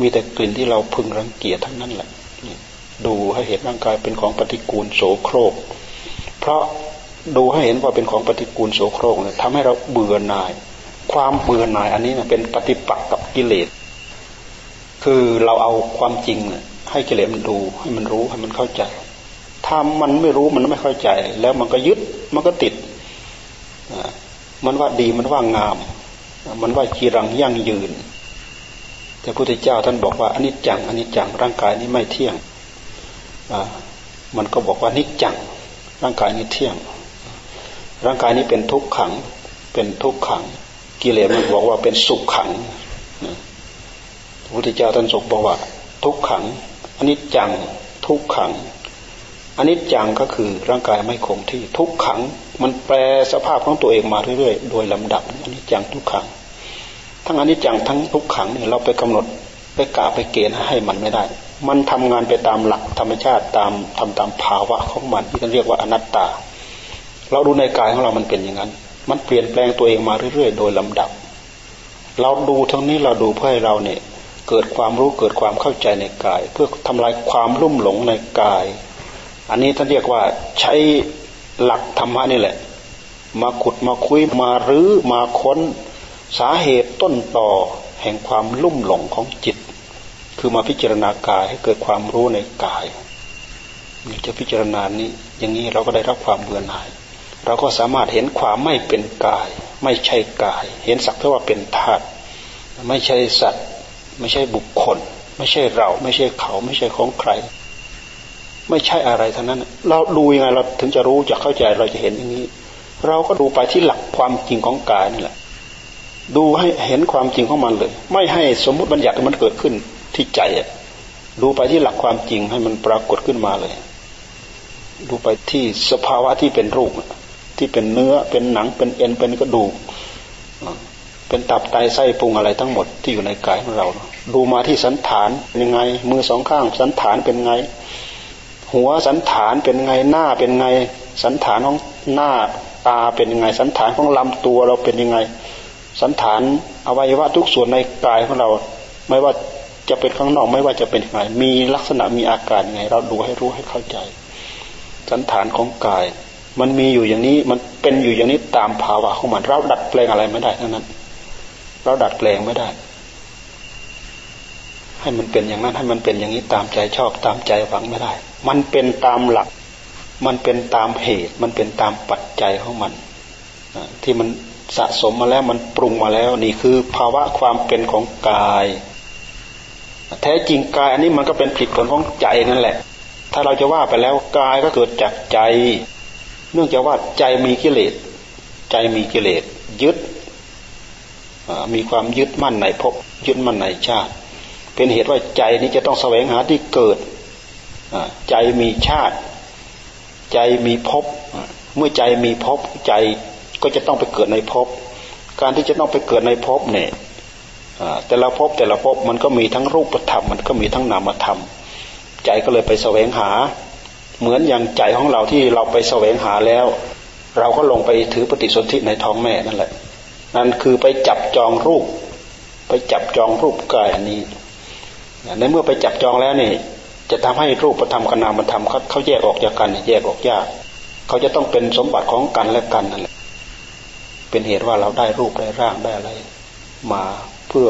มีแต่กลิ่นที่เราพึงรังเกียจทั้งนั้นแหละดูให้เห็นร่างกายเป็นของปฏิกูลโสโครก เพราะดูให้เห็นว่าเป็นของปฏิกูลโสโครกเนี่ยทำให้เราเบื่อหน่าย ความเบื่อหน่ายอันนี้เนี่ยเป็นปฏิปักษ์กับกิเลส คือเราเอาความจริงให้กิเลสมันดูให้มันรู้ให้มันเข้าใจ ถ้ามันไม่รู้มันไม่เข้าใจ แล้วมันก็ยึดมันก็ติด มันว่าดีมันว่างาม มันว่าจีรังยั่งยืน แต่พระพุทธเจ้าท่านบอกว่าอนิจจังอนิจจังร่างกายนี้ไม่เที่ยงมันก็บอกว่านิจจัง ร่างกายนี้เที่ยง ร่างกายนี้เป็นทุกขัง เป็นทุกขัง กิเลสมันบอกว่าเป็นสุขขังพระพุทธเจ้าท่านทรงบอกว่า ทุกขังอนิจจัง ทุกขัง อน,นิจจังก็คือร่างกายไม่คงที่ทุกขัง มันแปลสภาพของตัวเองมาเรื่อยๆ โดยลำดับอน,นิจจังทุกขัง ทั้งอน,นิจจังทั้งทุกขังเนี่ยเราไปกำหนดไปกาไปเกณฑ์ให้มันไม่ได้ มันทำงานไปตามหลักธรรมชาติตามทำตามภาวะของมันที่เรียกว่าอนัตตา เราดูในกายของเรามันเป็นอย่างนั้น มันเปลี่ยนแปลงตัวเองมาเรื่อยๆ โดยลำดับ เราดูทั้งนี้เราดูเพื่อให้เราเนี่ยเกิดความรู้เกิดความเข้าใจในกาย เพื่อทำลายความลุ่มหลงในกาย อันนี้ท่านเรียกว่าใช้หลักธรรมะนี่แหละ มาขุดมาคุยมารื้อมาค้นสาเหตุต้นต่อแห่งความลุ่มหลงของจิต คือมาพิจารณากายให้เกิดความรู้ในกายจะพิจารณานี้อย่างนี้เราก็ได้รับความเบื่อหน่าย เราก็สามารถเห็นความไม่เป็นกาย ไม่ใช่กาย เห็นสักเท่าว่าเป็นธาตุไม่ใช่สัตว์ ไม่ใช่บุคคล ไม่ใช่เรา ไม่ใช่เขา ไม่ใช่ของใคร ไม่ใช่อะไรทั้งนั้น เราดูยังไงเราถึงจะรู้จะเข้าใจเราจะเห็นอย่างนี้ เราก็ดูไปที่หลักความจริงของกายนี่แหละ ดูให้เห็นความจริงของมันเลย ไม่ให้สมมุติบัญญัติมันเกิดขึ้นที่ใจอะดูไปที่หลักความจริงให้มันปรากฏขึ้นมาเลย ดูไปที่สภาวะที่เป็นรูปที่เป็นเนื้อเป็นหนังเป็นเอ็นเป็นกระดูกเป็นตับไตไส้พุงอะไรทั้งหมดที่อยู่ในกายของเรา ดูมาที่สันฐานยังไง มือสองข้างสันฐานเป็นไง หัวสันฐานเป็นไงหน้าเป็นไง สันฐานของหน้าตาเป็นยังไง สันฐานของลำตัวเราเป็นยังไง สันฐานอวัยวะทุกส่วนในกายของเรา ไม่ว่าจะเป็นข้างนอกไม่ว่าจะเป็นยังไง มีลักษณะมีอาการยังไง เราดูให้รู้ให้เข้าใจ สันฐานของกาย มันมีอยู่อย่างนี้มันเป็นอยู่อย่างนี้ตามภาวะของมัน เราดัดแปลงอะไรไม่ได้ทั้งนั้น เราดัดแปลงไม่ได้ ให้มันเป็นอย่างนั้นให้มันเป็นอย่างนี้ตามใจชอบตามใจหวังไม่ได้ มันเป็นตามหลัก มันเป็นตามเหตุ มันเป็นตามปัจจัยของมันที่มันสะสมมาแล้วมันปรุงมาแล้วนี่คือภาวะความเป็นของกาย แท้จริงกายอันนี้มันก็เป็นผลผลของใจนั่นแหละ ถ้าเราจะว่าไปแล้วกายก็เกิดจากใจ เนื่องจากว่าใจมีกิเลส ใจมีกิเลสยึดมีความยึดมั่นในภพยึดมั่นในชาติ เป็นเหตุว่าใจนี้จะต้องแสวงหาที่เกิดใจมีชาติ ใจมีภพเมื่อใจมีภพใจก็จะต้องไปเกิดในภพการที่จะต้องไปเกิดในภพเนี่ยแต่ละภพแต่ละภพมันก็มีทั้งรูปธรรม มันก็มีทั้งนามธรรม ใจก็เลยไปแสวงหา เหมือนอย่างใจของเราที่เราไปแสวงหาแล้ว เราก็ลงไปถือปฏิสนธิในท้องแม่นั่นแหละนั่นคือไปจับจองรูป ไปจับจองรูปกายนี้ ในเมื่อไปจับจองแล้วนี่จะทำให้รูปธรรมกับนามธรรมเขาเขาแยกออกจากกัน แยกออกยากเขาจะต้องเป็นสมบัติของกันและกันนั่นแหละเป็นเหตุว่าเราได้รูปได้ร่างได้อะไร มาเพื่อ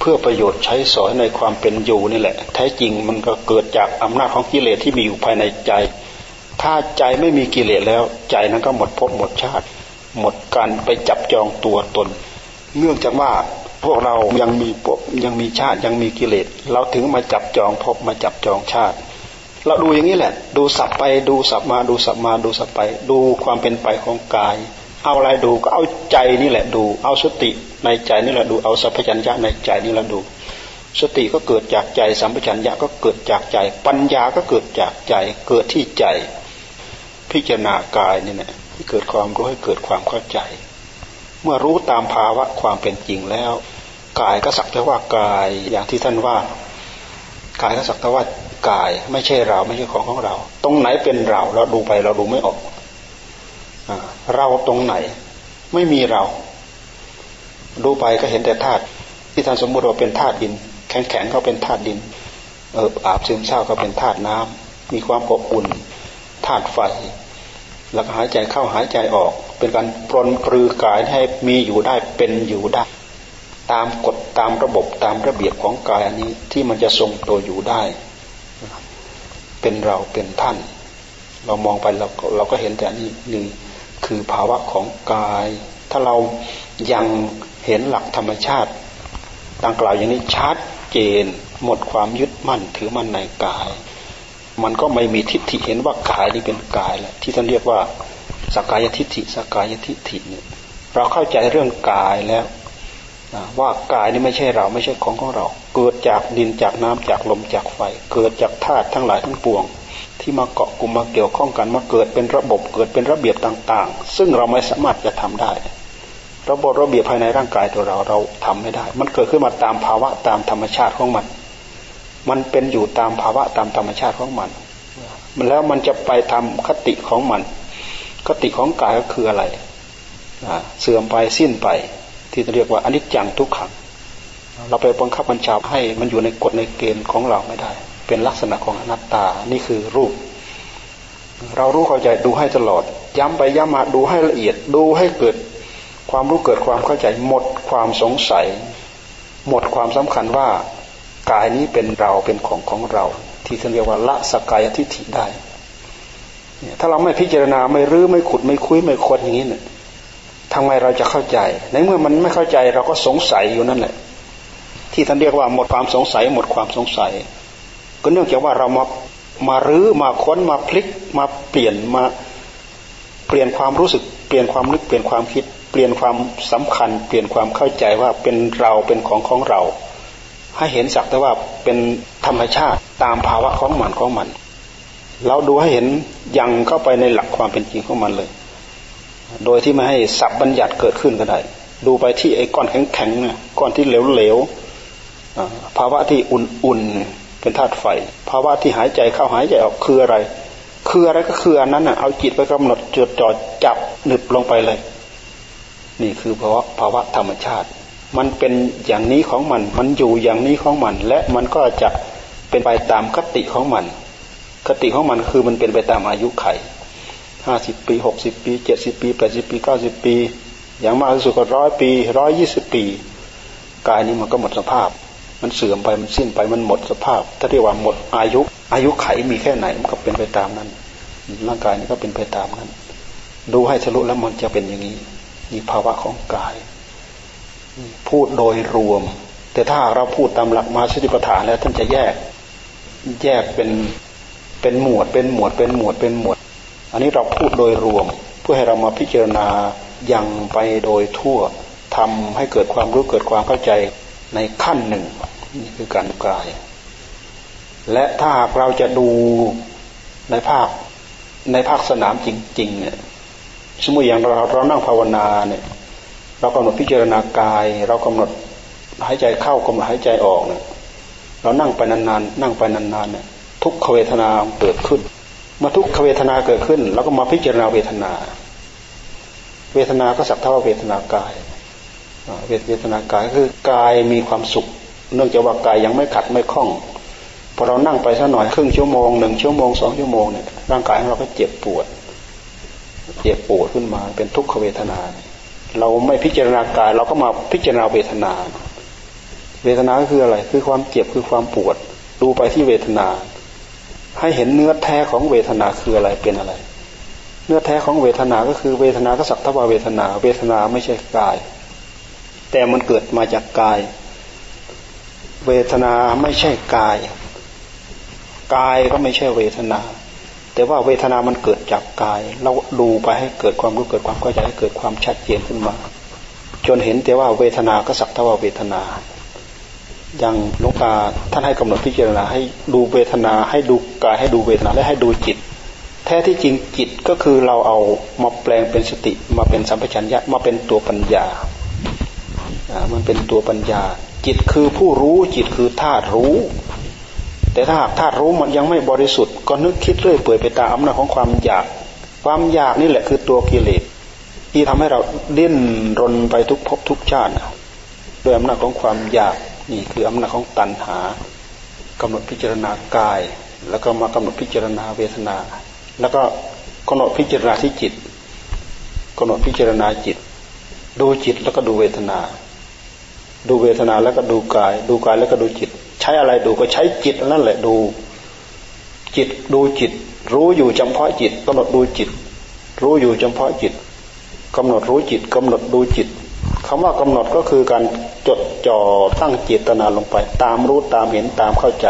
เพื่อประโยชน์ใช้สอยในความเป็นอยู่นี่แหละ แท้จริงมันก็เกิดจากอำนาจของกิเลสที่มีอยู่ภายในใจ ถ้าใจไม่มีกิเลสแล้วใจนั้นก็หมดภพหมดชาติ หมดการไปจับจองตัวตน เนื่องจากว่า พวกเรายังมีภพยังมีชาติยังมีกิเลส เราถึงมาจับจองภพมาจับจองชาติ เราดูอย่างนี้แหละ ดูสับไปดูสับมาดูสับมาดูสับไป ดูความเป็นไปของกาย เอาอะไรดูก็เอาใจนี่แหละดู เอาสติในใจนี่แหละดูเอาสัพพัญญะในใจนี่แหละดู สติก็เกิดจากใจสัมปชัญญะก็เกิดจากใจ ปัญญาก็เกิดจากใจ เกิดที่ใจ พิจารณากายนี่แหละที่เกิดความรู้ให้เกิดความเข้าใจ เมื่อรู้ตามภาวะความเป็นจริงแล้ว กายก็สักแต่ว่ากายอย่างที่ท่านว่ากายก็สักแต่ว่ากาย ไม่ใช่เราไม่ใช่ของของเรา ตรงไหนเป็นเราเราดูไปเราดูไม่ออกเราตรงไหน ไม่มีเรา ดูไปก็เห็นแต่ธาตุที่ท่านสมมติว่าเป็นธาตุดิน แข็งแข็งก็เป็นธาตุดินเอออาบซึมเศร้าก็เป็นธาตุน้ำมีความอบอุ่นธาตุไฟ แล้วหายใจเข้าหายใจออก เป็นการปรนปรือกายให้มีอยู่ได้เป็นอยู่ได้ ตามกฎตามระบบตามระเบียบของกายอันนี้ที่มันจะทรงตัวอยู่ได้ เป็นเราเป็นท่าน เรามองไปเราเราก็เห็นแต่นี้นึ่คือภาวะของกาย ถ้าเรายังเห็นหลักธรรมชาติดังกล่าวอย่างนี้ชัดเจนหมดความยึดมั่นถือมั่นในกาย มันก็ไม่มีทิฏฐิเห็นว่ากายนี้เป็นกายแหละที่ท่านเรียกว่าสกายทิฏฐิสกายทิฏฐิเนี่ยเราเข้าใจเรื่องกายแล้วว่ากายนี่ไม่ใช่เราไม่ใช่ของของเรา เกิดจากดินจากน้ำจากลมจากไฟ เกิดจากธาตุทั้งหลายทั้งปวง ที่มาเกาะกลุ่มมาเกี่ยวข้องกันมาเกิดเป็นระบบเกิดเป็นระเบียบต่าง ๆ ซึ่งเราไม่สามารถจะทำได้ ระบบระเบียบภายในร่างกายตัวเราเราทำไม่ได้ มันเกิดขึ้นมาตามภาวะตามธรรมชาติของมัน มันเป็นอยู่ตามภาวะตามธรรมชาติของมัน มันแล้วมันจะไปทำคติของมัน คติของกายก็คืออะไร เสื่อมไปสิ้นไป ที่เรียกว่าอนิจจังทุกขัง เราไปบังคับบัญชาให้มันอยู่ในกฎในเกณฑ์ของเราไม่ได้ เป็นลักษณะของอนัตตา นี่คือรูป เรารู้เข้าใจดูให้ตลอด ย้ำไปย้ำมาดูให้ละเอียด ดูให้เกิด ความรู้เกิดความเข้าใจหมดความสงสัย หมดความสำคัญว่า กายนี้เป็นเราเป็นของของเรา ที่ท่านเรียกว่าละสกายทิฏฐิได้ถ้าเราไม่พิจารณาไม่รื้อไม่ขุดไม่คุยไม่คนอย่างนี้เนี่ยทำไมเราจะเข้าใจ ในเมื่อมันไม่เข้าใจเราก็สงสัยอยู่นั่นแหละ ที่ท่านเรียกว่าหมดความสงสัย หมดความสงสัย ก็เนื่องจากว่าเรามามารื้อมาค้นมาพลิกมาเปลี่ยนมาเปลี่ยนความรู้สึกเปลี่ยนความนึกเปลี่ยนความคิด เปลี่ยนความสำคัญ เปลี่ยนความเข้าใจว่าเป็นเราเป็นของของเรา ให้เห็นสักแต่ว่าเป็นธรรมชาติตามภาวะของมันของมัน เราดูให้เห็นยังเข้าไปในหลักความเป็นจริงของมันเลย โดยที่ไม่ให้สับบัญญัติเกิดขึ้นก็ได้ ดูไปที่ไอ้ก้อนแข็งๆนะก้อนที่เหลวๆภาวะที่อุ่นๆเป็นธาตุไฟ ภาวะที่หายใจเข้าหายใจออกคืออะไร คืออะไรก็คืออันนั้นน่ะเอาจิตไปกำหนดจดจ่อจับหนึบลงไปเลย นี่คือภาวะภาวะธรรมชาติ มันเป็นอย่างนี้ของมัน มันอยู่อย่างนี้ของมัน และมันก็จะเป็นไปตามคติของมัน คติของมันคือมันเป็นไปตามอายุไขห้าสิบปีหกสิบปีเจ็ดสิบปีแปดสิบปีเก้าสิบปี อย่างมากที่สุดก็ร้อยปีร้อยยี่สิบปี กายนี้มันก็หมดสภาพ มันเสื่อมไปมันสิ้นไปมันหมดสภาพ ถ้าเรียกว่าหมดอายุ อายุไขมีแค่ไหนมันก็เป็นไปตามนั้น ร่างกายนี้ก็เป็นไปตามนั้น ดูให้ทะลุแล้วมันจะเป็นอย่างนี้นี่ภาวะของกาย พูดโดยรวม แต่ถ้าเราพูดตามหลักมาสติปัฏฐานแล้วท่านจะแยกแยกเป็นเป็นหมวดเป็นหมวดเป็นหมวดเป็นหมวด อันนี้เราพูดโดยรวม เพื่อให้เรามาพิจารณายังไปโดยทั่วทำให้เกิดความรู้เกิดความเข้าใจในขั้นหนึ่งนี่คือการกาย และถ้าหากเราจะดูในภาคในภาคสนามจริงๆเนี่ยสมมติอย่างเราเรานั่งภาวนาเนี่ย เรากำหนดพิจารณากาย เรากำหนดหายใจเข้ากำหนดหายใจออกเนี่ยเรานั่งไปนานๆนั่งไปนานๆเนี่ยทุกขเวทนาเกิดขึ้นมาทุกขเวทนาเกิดขึ้นเราก็มาพิจารณาเวทนา เวทนาก็สักเท่าเวทนากายเวทเวทนากายคือกายมีความสุข เนื่องจากว่ากายยังไม่ขัดไม่คล่องพอเรานั่งไปสักหน่อยครึ่งชั่วโมงหนึ่งชั่วโมงสองชั่วโมงเนี่ยร่างกายของเราก็เจ็บปวด เจ็บปวดขึ้นมาเป็นทุกขเวทนาเเราไม่พิจารณากาย เราก็มาพิจารณาเวทนา เวทนาคืออะไร คือความเจ็บคือความปวด ดูไปที่เวทนา ให้เห็นเนื้อแท้ของเวทนาคืออะไรเป็นอะไร เนื้อแท้ของเวทนาก็คือเวทนาก็สักทว่าเวทนา เวทนาไม่ใช่กาย แต่มันเกิดมาจากกาย เวทนาไม่ใช่กาย กายก็ไม่ใช่เวทนา แต่ว่าเวทนามันเกิดจากกาย เราดูไปให้เกิดความรู้เกิดความเข้าใจให้เกิดความชัดเจนขึ้นมา จนเห็นแต่ว่าเวทนาก็สักเท่าว่าเวทนา อย่างหลวงตาท่านให้กำหนดพิจารณาให้ดูเวทนาให้ดูกายให้ดูเวทนาและให้ดูจิต แท้ที่จริงจิตก็คือเราเอามาแปลงเป็นสติมาเป็นสัมปชัญญะมาเป็นตัวปัญญาอ่ามันเป็นตัวปัญญา จิตคือผู้รู้จิตคือธาตุรู้ แต่ถ้าหากธาตุรู้มันยังไม่บริสุทธิ์ก็นึกคิดเรื่อยเปื่อยไปตามอำนาจของความอยาก ความอยากนี่แหละคือตัวกิเลสที่ทำให้เราดิ้นรนไปทุกภพทุกชาติด้วยอำนาจของความอยากนี่คืออำนาจของตัณหากำหนดพิจารณากาย แล้วก็มากำหนดพิจารณาเวทนา แล้วก็กำหนดพิจารณาที่จิตกำหนดพิจารณาจิต ดูจิตแล้วก็ดูเวทนา ดูเวทนาแล้วก็ดูกาย ดูกายแล้วก็ดูจิต ใช้อะไรดูก็ใช้จิตนั่นแหละดู จิตดูจิต รู้อยู่เฉพาะจิตกำหนดดูจิต รู้อยู่เฉพาะจิตกำหนดรู้จิตกำหนดดูจิตคำว่ากำหนดก็คือการจดจ่อตั้งเจตนาลงไป ตามรู้ตามเห็นตามเข้าใจ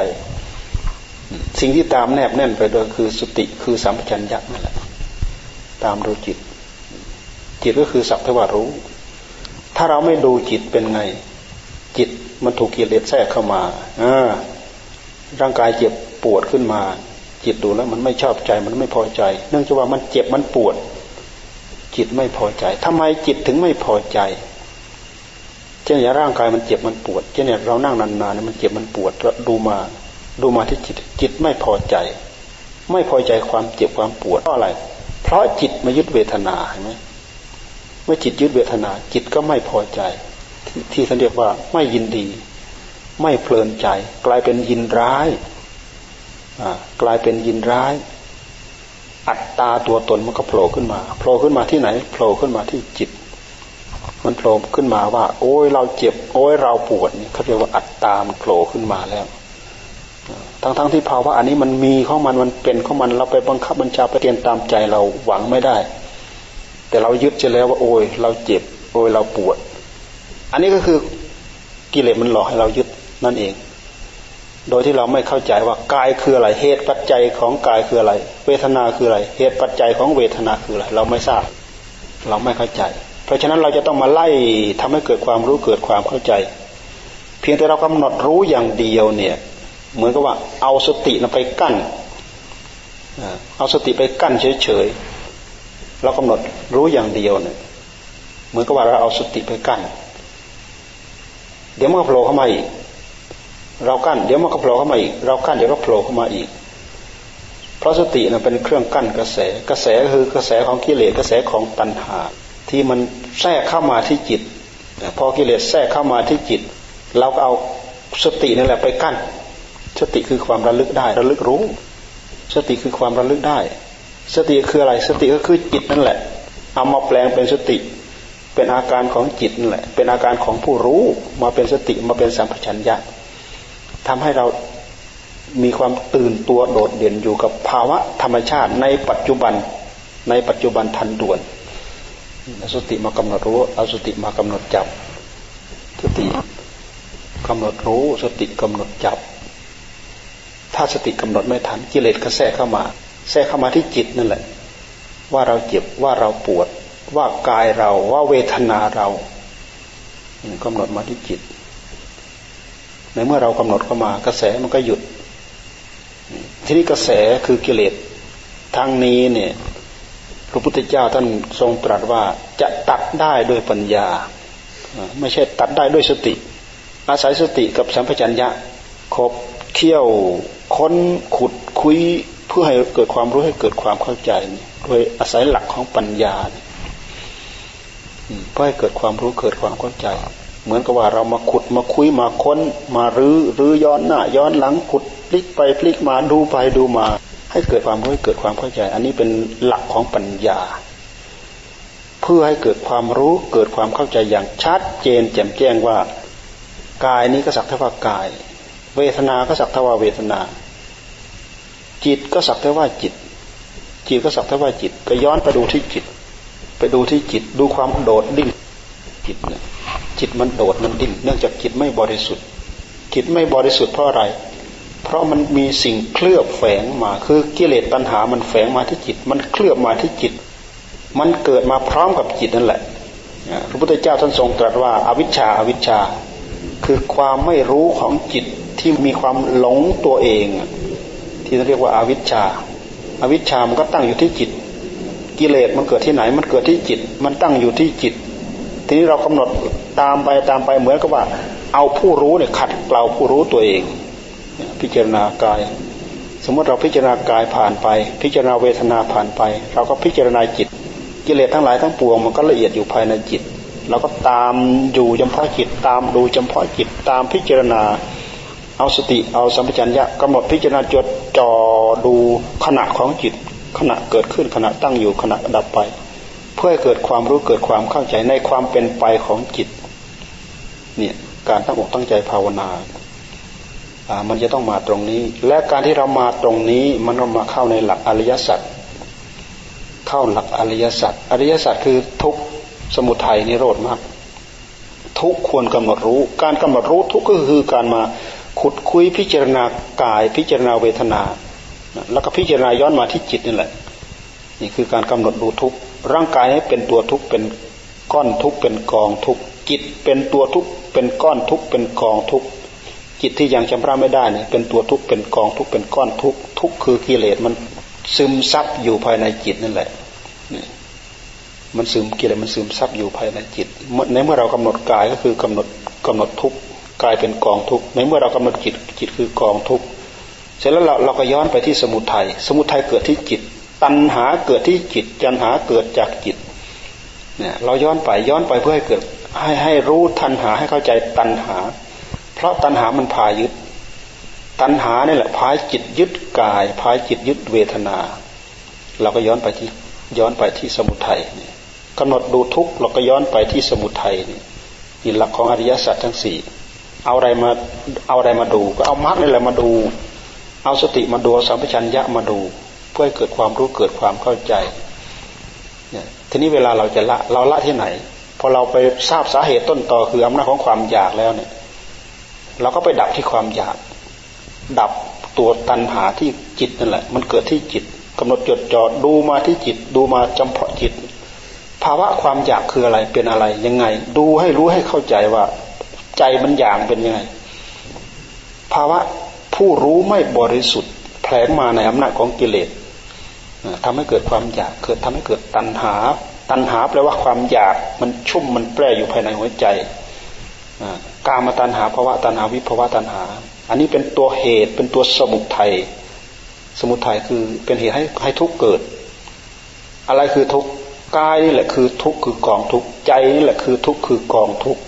สิ่งที่ตามแนบแน่นไปโดยคือสติคือสัมปชัญญะนั่นแหละตามดูจิต จิตก็คือสักทวารู้ ถ้าเราไม่ดูจิตเป็นไง จิต มันถูกกิเลสแทรกเข้ามาอร่างกายเจ็บปวดขึ้นมา จิตดูแล้ว มันไม่ชอบใจมันไม่พอใจ เนื่องจากว่ามันเจ็บมันปวด จิตไม่พอใจทำไมจิตถึงไม่พอใจ เช่นอย่างร่างกายมันเจ็บมันปวด เช่นเนี่ยเรานั่งนานๆมันเจ็บมันปวดดูมา ดูมาที่จิต จิตไม่พอใจ ไม่พอใจความเจ็บความปวดเพราะอะไร เพราะจิตมายึดเวทนาเห็นไหมเมื่อจิตยึดเวทนา จิตก็ไม่พอใจ ที่ท่านเรียกว่าไม่ยินดี ไม่เพลินใจ กลายเป็นยินร้ายกลายเป็นยินร้าย อัตตาตัวตนมันก็โผล่ขึ้นมาโผล่ขึ้นมาที่ไหนโผล่ขึ้นมาที่จิต มันโผล่ขึ้นมาว่า โอ้ยเราเจ็บ โอ้ยเราปวดนี่เขาเรียกว่าอัตตามันโผล่ขึ้นมาแล้วทั้งๆทที่ภาวะอันนี้มันมีของมันมันเป็นของมันเราไปบังคับบัญชาไปเตียนตามใจเราหวังไม่ได้ แต่เรายึดจะแล้วว่า โอ้ยเราเจ็บ โอ้ยเราปวด อันนี้ก็คือกิเลสมันหลอกให้เรายึดนั่นเอง โดยที่เราไม่เข้าใจว่ากายคืออะไร เหตุปัจจัยของกายคืออะไร เวทนาคืออะไร เหตุปัจจัยของเวทนาคืออะไร เราไม่ทราบ เราไม่เข้าใจ เพราะฉะนั้นเราจะต้องมาไล่ทำให้เกิดความรู้เกิดความเข้าใจ เพียงแต่เรากำหนดรู้อย่างเดียวเนี่ย เหมือนกับว่าเอาสติไปกั้น เอาสติไปกั้นเฉยๆ เรากำหนดรู้อย่างเดียวเนี่ย เหมือนกับว่าเราเอาสติไปกั้น เดี๋ยวมันก็โผล่เข้ามาอีก เรากั้นเดี๋ยวมันก็โผล่เข้ามาอีก เรากั้นเดี๋ยวก็โผล่เข้ามาอีก เพราะสตินะเป็นเครื่องกั้นกระแส กระแสคือกระแสของกิเลสกระแสของตัณหา ที่มันแทรกเข้ามาที่จิต พอกิเลสแทรกเข้ามาที่จิต เราก็เอาสตินั่นแหละไปกั้น สติคือความระลึกได้ระลึกรู้ สติคือความระลึกได้ สติคืออะไร สติก็คือจิตนั่นแหละ เอามาแปลงเป็นสติ เป็นอาการของจิตนั่นแหละ เป็นอาการของผู้รู้มาเป็นสติมาเป็นสัมปชัญญะทำให้เรามีความตื่นตัวโดดเด่นอยู่กับภาวะธรรมชาติในปัจจุบันในปัจจุบันทันด่วนสติมากำหนดรู้เอาสติมากำหนดจับ สติกำหนดรู้สติกำหนดจับ ถ้าสติกำหนดไม่ทันกิเลสก็แทรกเข้ามา แทรกเข้ามาที่จิตนั่นแหละ ว่าเราเจ็บว่าเราปวด ว่ากายเราว่าเวทนาเรากำหนดมาที่จิต ในเมื่อเรากำหนดเข้ามากระแสมันก็หยุด ทีนี้กระแสคือกิเลสทั้งนี้เนี่ยพระพุทธเจ้าท่านทรงตรัสว่าจะตัดได้ด้วยปัญญา ไม่ใช่ตัดได้ด้วยสติ อาศัยสติกับสัมปชัญญะคบเที่ยวค้นขุดคุยเพื่อให้เกิดความรู้ให้เกิดความเข้าใจ โดยอาศัยหลักของปัญญาเพื่อให้เกิดความรู้เกิดความเข้าใจ เหมือนกับว่าเรามาขุดมาคุยมาค้น มารื้อรื้อย้อนหน้าย้อนหลังขุดพลิกไปพลิกมาดูไปดูมา ให้เกิดความรู้ให้เกิดความเข้าใจ อันนี้เป็นหลักของปัญญา เพื่อให้เกิดความรู้เกิดความเข้าใจอย่างชัดเจนแจ่มแจ้งว่ากายนี้ก็สักเท่าว่ากาย เวทนา ก็สักเท่าว่าเวทนา จิตก็สักเท่าว่าจิต จิตก็สักเท่าว่าจิต ก็ย้อนไปดูที่จิต ไปดูที่จิตดูความโดดดิ้นจิตเนี่ยจิตมันโดดมันดิ้นเนื่องจากจิตไม่บริสุทธิ์ จิตไม่บริสุทธิ์เพราะอะไร เพราะมันมีสิ่งเคลือบแฝงมา คือกิเลสตัณหามันแฝงมาที่จิต มันเคลือบมาที่จิต มันเกิดมาพร้อมกับจิตนั่นแหละพระพุทธเจ้าท่านทรงตรัสว่าอาวิชชาอาวิชชา คือความไม่รู้ของจิตที่มีความหลงตัวเอง ที่เรียกว่าอาวิชชาอาวิชชามันก็ตั้งอยู่ที่จิต กิเลสมันเกิดที่ไหน มันเกิดที่จิต มันตั้งอยู่ที่จิต ทีนี้เรากำหนดตามไปตามไปเหมือนกับว่า เอาผู้รู้เนี่ยขัดเกลาผู้รู้ตัวเอง พิจารณากาย สมมติเราพิจารณากายผ่านไป พิจารณาเวทนาผ่านไป เราก็พิจารณาจิต กิเลสทั้งหลายทั้งปวงมันก็ละเอียดอยู่ภายในจิตเราก็ตามอยู่เฉพาะจิตตามดูเฉพาะจิตตามพิจารณาเอาสติเอาสัมปชัญญะกำหนดพิจารณาจดจ่อดูขณะของจิต ขณะเกิดขึ้นขณะตั้งอยู่ขณะดับไป เพื่อให้เกิดความรู้เกิดความเข้าใจในความเป็นไปของจิตเนี่ยการตั้งอกตั้งใจภาวนามันจะต้องมาตรงนี้ และการที่เรามาตรงนี้มันก็มาเข้าในหลักอริยสัจเข้าหลักอริยสัจอริยสัจคือทุกสมุทัยนิโรธมาก ทุกควรกำหนดรู้ การกำหนดรู้ทุกก็คือการมาขุดคุยพิจารณากายพิจารณาเวทนา แล้วก็พิจารณาย้อนมาที่จิตนี่แหละ นี่คือการกำหนดดูทุกร่างกายให้เป็นตัวทุกเป็นก้อนทุกเป็นกองทุกจิตเป็นตัวทุกเป็นก้อนทุกเป็นกองทุกจิตที่ยังชำระไม่ได้เนี่ยเป็นตัวทุกเป็นกองทุกเป็นก้อนทุกทุกคือกิเลสมันซึมซับอยู่ภายในจิตนั่นแหละนี่มันซึมกิเลสมันซึมซับอยู่ภายในจิต ในเมื่อเรากำหนดกายก็คือกำหนดกำหนดทุกกายเป็นกองทุกในเมื่อเรากำหนดจิตจิตคือกองทุกข์ เสร็จแล้วเราเราก็ย้อนไปที่สมุทัยสมุทัยเกิดที่จิต ตัณหาเกิดที่จิตจันหาเกิดจากจิตเนี่ยเราย้อนไปย้อนไปเพื่อให้เกิดให้ให้รู้ทันหาให้เข้าใจตัณหา เพราะตัณหามันพายึด ตัณหานี่แหละพายจิตยึดกายพายจิตยึดเวทนา เราก็ย้อนไปที่ย้อนไปที่สมุทัยกำหนดดูทุกเราก็ย้อนไปที่สมุทัยนี่นี่หลักของอริยสัจทั้งสี่เอาอะไรมาเอาอะไรมาดู ก็เอามรรคนี่แหละมาดู เอาสติมาดูสัมปชัญญะมาดู เพื่อให้เกิดความรู้เกิดความเข้าใจเนี่ยทีนี้เวลาเราจะละเราละที่ไหนพอเราไปทราบสาเหตุต้นตอคืออำนาจของความอยากแล้วเนี่ย เราก็ไปดับที่ความอยาก ดับตัวตัณหาที่จิตนั่นแหละ มันเกิดที่จิตกำหนดจดจ่อดูมาที่จิต ดูมาจำเพาะจิต ภาวะความอยากคืออะไรเป็นอะไรยังไง ดูให้รู้ให้เข้าใจว่า ใจมันอยากเป็นยังไง ภาวะ ผู้รู้ไม่บริสุทธิ์แผลงมาในอำนาจของกิเลสทำให้เกิดความอยากเกิดทำให้เกิดตัณหา ตัณหาแปลว่าความอยากมันชุ่มมันแปรอยู่ภายในหัวใจกามตัณหาภาวะตัณหาวิภาวะตัณหา อันนี้เป็นตัวเหตุเป็นตัวสมุทัยสมุทัยคือเป็นเหตุให้ให้ทุกเกิด อะไรคือทุกกายนี่แหละคือทุกคือกองทุกใจนี่แหละคือทุกคือกองทุก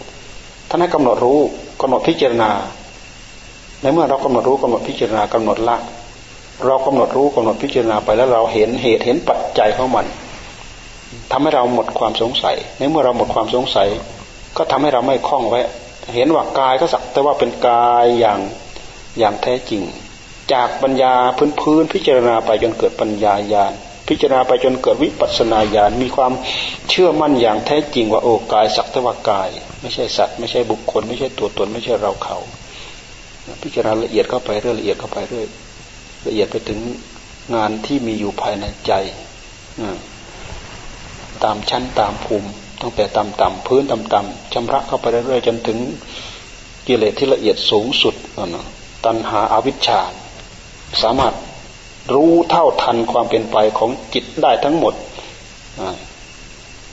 ท่านให้กำหนดรู้กำหนดพิจารณา ในเมื่อเรากำหนดรู้กำหนดพิจารณากำหนดละเรากำหนดรู้กำหนดพิจารณาไปแล้วเราเห็นเหตุเห็นปัจจัยของมันทำให้เราหมดความสงสัย ในเมื่อเราหมดความสงสัย ก็ทำให้เราไม่คล้องไว้ เห็นว่ากายก็สักแต่ว่าเป็นกายอย่างอย่างแท้จริง จากปัญญาพื้นพื้นพิจารณาไปจนเกิดปัญญาญาณพิจารณาไปจนเกิดวิปัสสนาญาณมีความเชื่อมั่นอย่างแท้จริงว่าโอ้กายสักแต่ว่ากาย ไม่ใช่สัตว์ไม่ใช่บุคคล ไม่ใช่ตัวตนไม่ใช่เราเขา พิจารณาละเอียดเข้าไปเรื่อยละเอียดเข้าไปเรื่อยละเอียดไปถึงงานที่มีอยู่ภายในใจตามชั้นตามภูมิตั้งแต่ต่ำๆพื้นต่ำๆชำระเข้าไปเรื่อยๆจนถึงกิเลสที่ละเอียดสูงสุดตัณหาอาวิชชา สามารถรู้เท่าทันความเป็นไปของจิตได้ทั้งหมด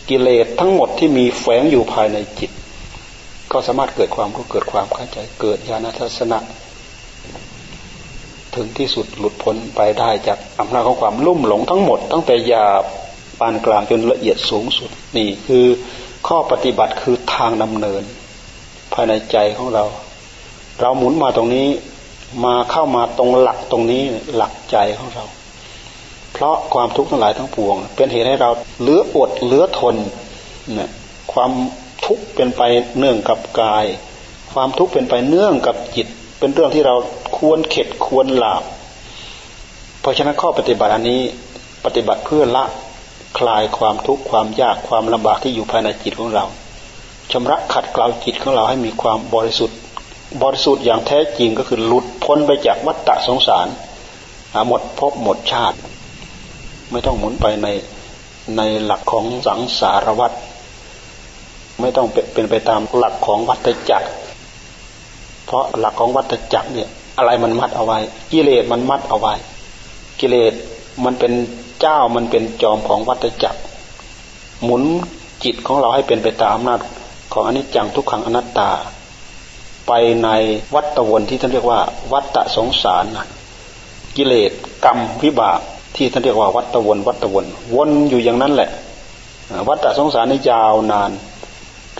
กิเลสทั้งหมดที่มีแฝงอยู่ภายในจิต ก็สามารถเกิดความรู้เกิดความเข้าใจเกิดญาณทัศนะ ถึงที่สุดหลุดพ้นไปได้จากอำนาจของความลุ่มหลงทั้งหมด ตั้งแต่หยาบปานกลางจนละเอียดสูงสุดนี่คือข้อปฏิบัติคือทางดำเนิน ภายในใจของเรา เราหมุนมาตรงนี้มาเข้ามาตรงหลักตรงนี้หลักใจของเรา เพราะความทุกข์ทั้งหลายทั้งปวง เป็นเหตุให้เราเลืออดเลือทนเนี่ยความ ทุกข์เป็นไปเนื่องกับกาย ความทุกข์เป็นไปเนื่องกับจิต เป็นเรื่องที่เราควรเข็ดควรหลาบเพราะฉะนั้นข้อปฏิบัติอันนี้ปฏิบัติเพื่อละคลายความทุกข์ความยากความลำบากที่อยู่ภายในจิตของเราชำระขัดเกลาจิตของเราให้มีความบริสุทธิ์ บริสุทธิ์อย่างแท้จริงก็คือหลุดพ้นไปจากวัฏฏะสงสารหมดภพหมดชาติ ไม่ต้องหมุนไปในในหลักของสังสารวัฏ ไม่ต้องเป็นไปตามหลักของวัฏจักร เพราะหลักของวัฏจักรเนี่ย อะไรมันมัดเอาไว้ กิเลสมันมัดเอาไว้ กิเลสมันเป็นเจ้ามันเป็นจอมของวัฏจักร หมุนจิตของเราให้เป็นไปตามอำนาจของอนิจจังทุกขังอนัตตา ไปในวัฏวนที่ท่านเรียกว่า วัฏสงสารนะกิเลสกรรมวิบากที่ท่านเรียกว่าวัฏวนวัฏวนวนอยู่อย่างนั้นแหละวัฏสงสารนี่ยาวนาน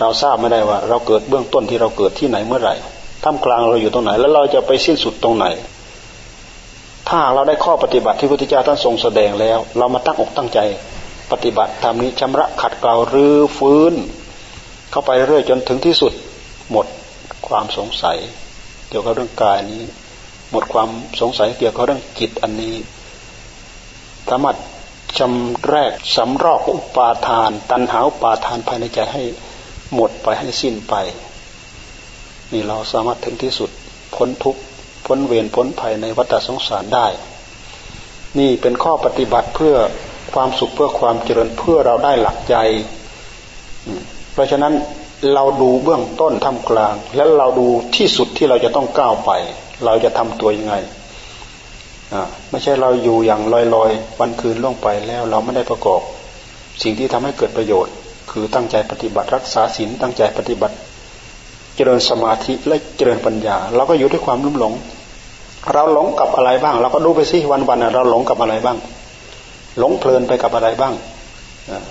เราทราบไม่ได้ว่า เราเกิดเบื้องต้นที่เราเกิดที่ไหนเมื่อไหร่ท่ามกลางเราอยู่ตรงไหน แล้วเราจะไปสิ้นสุดตรงไหน ถ้าเราได้ข้อปฏิบัติที่พระพุทธเจ้าท่านทรงแสดงแล้ว เรามาตั้งอกตั้งใจปฏิบัติทำนี้ชำระขัดเกลารื้อฟื้น เข้าไปเรื่อยจนถึงที่สุด หมดความสงสัย เกี่ยวกับเรื่องกายนี้ หมดความสงสัยเกี่ยวกับเรื่องจิตอันนี้สามารถจำแรกสำรอกอุปาทาน ตันหาอุปาทานภายในใจให้ หมดไปให้สิ้นไป นี่เราสามารถถึงที่สุดพ้นทุกข์พ้นเวรพ้นภัยในวัฏสงสารได้ นี่เป็นข้อปฏิบัติเพื่อความสุขเพื่อความเจริญเพื่อเราได้หลักใจ เพราะฉะนั้นเราดูเบื้องต้นทำกลาง แล้วเราดูที่สุดที่เราจะต้องก้าวไป เราจะทำตัวยังไงไม่ใช่เราอยู่อย่างลอยๆ วันคืนล่วงไปแล้วเราไม่ได้ประกอบ สิ่งที่ทำให้เกิดประโยชน์ คือตั้งใจปฏิบัติรักษาศีลตั้งใจปฏิบัติ เจริญสมาธิและเจริญปัญญา เราก็อยู่ด้วยความลุ่มหลง เราหลงกับอะไรบ้าง เราก็ดูไปสิวันๆเราหลงกับอะไรบ้าง หลงเพลินไปกับอะไรบ้าง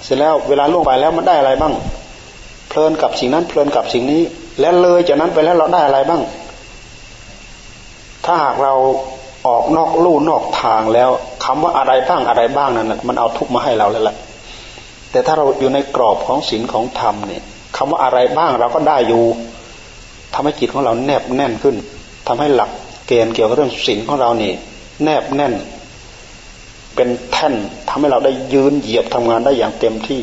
เสร็จแล้วเวลาล่วงไปแล้วมันได้อะไรบ้าง เพลินกับสิ่งนั้นเพลินกับสิ่งนี้ และเลยจากนั้นไปแล้วเราได้อะไรบ้าง ถ้าหากเราออกนอกลู่นอกทางแล้วคำว่าอะไรบ้างอะไรบ้างนั้นมันเอาทุกมาให้เราแล้วแหละ แต่ถ้าเราอยู่ในกรอบของศีลของธรรมเนี่ยคำว่าอะไรบ้างเราก็ได้อยู่ทำให้จิตของเราแนบแน่นขึ้นทำให้หลักเกณฑ์เกี่ยวกับเรื่องศีลของเราเนี่ยแนบแน่น เป็นแท่นทำให้เราได้ยืนเหยียบทำงานได้อย่างเต็มที่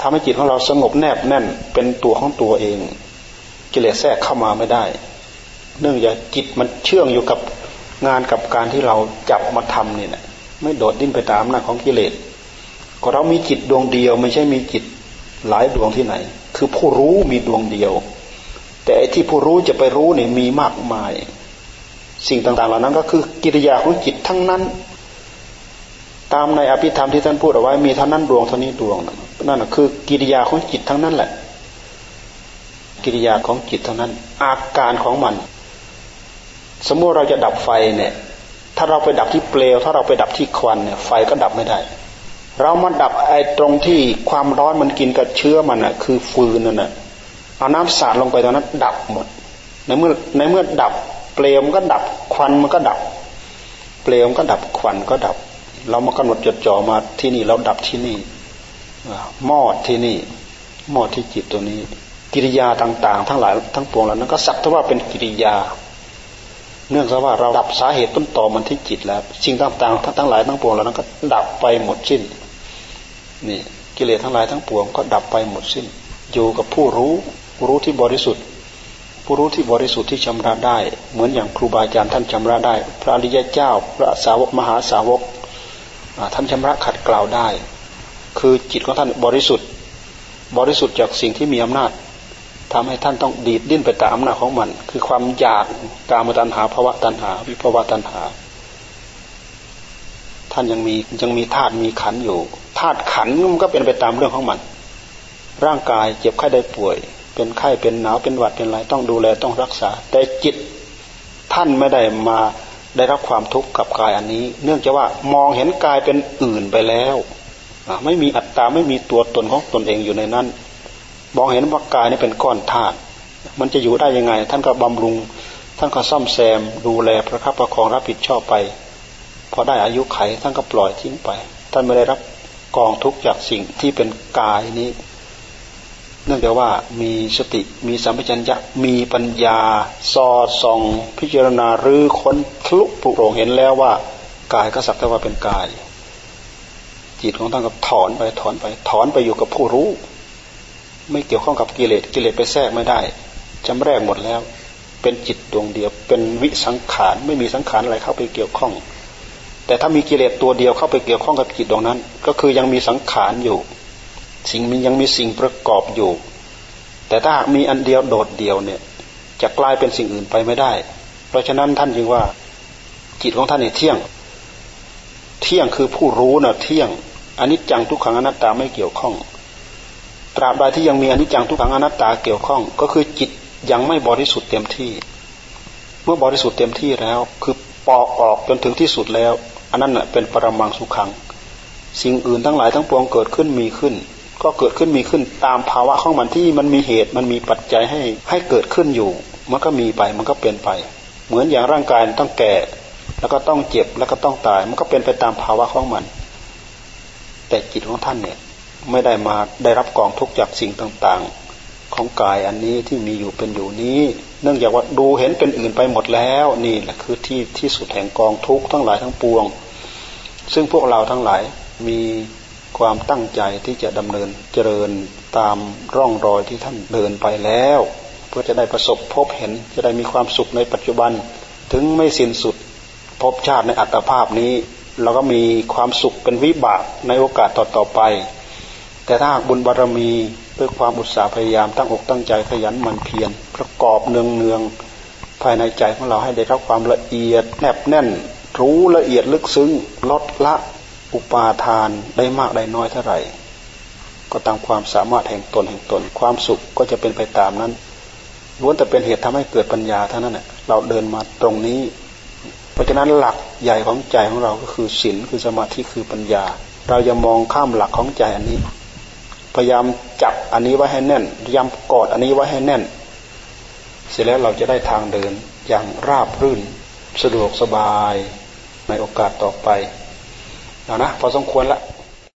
ทำให้จิตของเราสงบแนบแน่น เป็นตัวของตัวเอง กิเลสแทรกเข้ามาไม่ได้ เนื่องจากจิตมันเชื่องอยู่กับงานกับการที่เราจับมาทำเนี่ยไม่โดดดิ้นไปตามหน้าของกิเลส ก็เรามีจิตดวงเดียว ไม่ใช่มีจิตหลายดวงที่ไหน คือผู้รู้มีดวงเดียว แต่ที่ผู้รู้จะไปรู้เนี่ยมีมากมาย สิ่งต่างๆ เหล่านั้นก็คือกิริยาของจิตทั้งนั้น ตามในอภิธรรมที่ท่านพูดเอาไว้มีเท่านั้นดวงเท่านี้ดวงนั่นคือกิริยาของจิตทั้งนั้นแหละ กิริยาของจิตเท่านั้น อาการของมัน สมมติเราจะดับไฟเนี่ย ถ้าเราไปดับที่เปลว ถ้าเราไปดับที่ควันเนี่ยไฟก็ดับไม่ได้ เรามาดับไอ้ตรงที่ความร้อนมันกินกับเชื้อมันอะ คือฟืนนั่นน่ะเอาน้ำสาดลงไปตอนนั้น ดับหมด ในเมื่อในเมื่อดับ เปลวมันก็ดับควันมันก็ดับ เปลวมันก็ดับควันก็ดับ เรามากำหนดจดจ่อมาที่นี่เราดับที่นี่มอดที่นี่มอดที่จิตตัวนี้ กิริยาต่าง ๆ ทั้งหลายทั้งปวงเหล่านั้นก็สักทว่าเป็นกิริยา เนื่องจากว่าเราดับสาเหตุต้นตอมันที่จิตแล้วสิ่งต่างๆทั้งหลายทั้งปวงเหล่านั้นก็ดับไปหมดสิ้นนี่กิเลสทั้งหลายทั้งปวงก็ดับไปหมดสิ้น อยู่กับผู้รู้รู้ที่บริสุทธิ์ ผู้รู้ที่บริสุทธิ์ที่ชำระได้ เหมือนอย่างครูบาอาจารย์ท่านชำระได้ พระอริยเจ้า พระสาวกมหาสาวกท่านชำระขัดเกลาได้ คือจิตของท่านบริสุทธิ์ บริสุทธิ์จากสิ่งที่มีอำนาจ ทำให้ท่านต้องดีดดิ้นไปตามอำนาจของมัน คือความอยากกามตัณหาภาวะตัณหา วิภาวะตัณหา ท่านยังมียังมีธาตุมีขันอยู่ธาตุขันมันก็เป็นไปตามเรื่องของมัน ร่างกายเจ็บไข้ได้ป่วย เป็นไข้เป็นหนาวเป็นหวัดเป็นอะไรต้องดูแลต้องรักษา แต่จิตท่านไม่ได้มาได้รับความทุกข์กับกายอันนี้ เนื่องจากว่ามองเห็นกายเป็นอื่นไปแล้วไม่มีอัตตาไม่มีตัวตนของตนเองอยู่ในนั้น มองเห็นว่ากายนี่เป็นก้อนธาตุมันจะอยู่ได้ยังไง ท่านก็บำรุง ท่านก็ซ่อมแซม ดูแลประคับประคองรับผิดชอบไป พอได้อายุไขท่านก็ปล่อยทิ้งไป ท่านไม่ได้รับกองทุกข์จากสิ่งที่เป็นกายนี้ เนื่องจากว่ามีสติมีสัมปชัญญะมีปัญญา สอดส่อง พิจารณาหรือค้นทะลุปลุกโรงเห็นแล้วว่ากายก็สักแต่ว่าเป็นกาย จิตของท่านก็ถอนไปถอนไป ถอนไปอยู่กับผู้รู้ ไม่เกี่ยวข้องกับกิเลสกิเลสไปแทรกไม่ได้จำแรกหมดแล้ว เป็นจิตดวงเดียว เป็นวิสังขารไม่มีสังขารอะไรเข้าไปเกี่ยวข้อง แต่ถ้ามีกิเลสตัวเดียวเข้าไปเกี่ยวข้องกับจิตตรงนั้น ก็คือยังมีสังขารอยู่ สิ่งมียังมีสิ่งประกอบอยู่ แต่ถ้าหากมีอันเดียวโดดเดียวเนี่ย จะกลายเป็นสิ่งอื่นไปไม่ได้ เพราะฉะนั้นท่านจึงว่า จิตของท่านเนี่ยเที่ยง เที่ยงคือผู้รู้นะ่ะเที่ยงอันนี้จังทุกขังอนัตตาไม่เกี่ยวข้อง ตราบใดที่ยังมีอนิจจังทุกขังอนัตตาเกี่ยวข้อง ก็คือจิตยังไม่บริสุทธิ์เต็มที่ เมื่อบริสุทธิ์เต็มที่แล้ว คือปอกออกจนถึงที่สุดแล้ว อันนั้นเป็นปรมังสุขัง สิ่งอื่นทั้งหลายทั้งปวงเกิดขึ้นมีขึ้น ก็เกิดขึ้นมีขึ้นตามภาวะของมันที่มันมีเหตุมันมีปัจจัยให้ให้เกิดขึ้นอยู่ มันก็มีไปมันก็เป็นไป เหมือนอย่างร่างกายต้องแก่ แล้วก็ต้องเจ็บแล้วก็ต้องตาย มันก็เป็นไปตามภาวะของมัน แต่จิตของท่านเนี่ย ไม่ได้มาได้รับกองทุกข์จากสิ่งต่างๆ ของกายอันนี้ที่มีอยู่เป็นอยู่นี้ เนื่องจากว่าดูเห็นเป็นอื่นไปหมดแล้วนี่แหละคือที่ที่สุดแห่งกองทุกข์ทั้งหลายทั้งปวง ซึ่งพวกเราทั้งหลายมีความตั้งใจที่จะดำเนินเจริญตามร่องรอยที่ท่านเดินไปแล้ว เพื่อจะได้ประสบพบเห็นจะได้มีความสุขในปัจจุบัน ถึงไม่สิ้นสุดพบชาติในอัตภาพนี้ เราก็มีความสุขเป็นวิบากในโอกาสต่อๆไป แต่ถ้าบุญบารรมีด้วยความอุตสาห์พยายามตั้งอกตั้งใจขยันหมั่นเพียรประกอบเนืองเนืองภายในใจของเราให้ได้รับความละเอียดแนบแน่น รู้ละเอียดลึกซึ้งลดละอุปาทานได้มากได้น้อยเท่าไหร่ ก็ตามความสามารถแห่งตนแห่งตน ความสุขก็จะเป็นไปตามนั้นล้วนแต่เป็นเหตุทำให้เกิดปัญญาเท่านั้นแหละเราเดินมาตรงนี้ เพราะฉะนั้นหลักใหญ่ของใจของเราก็คือศีลคือสมาธิคือปัญญา เราอย่ามองข้ามหลักของใจอันนี้ พยายามจับอันนี้ไว้ให้แน่นพยายามกอดอันนี้ไว้ให้แน่น เสร็จแล้วเราจะได้ทางเดินอย่างราบรื่นสะดวกสบายในโอกาสต่อไปเอานะพอสมควรละ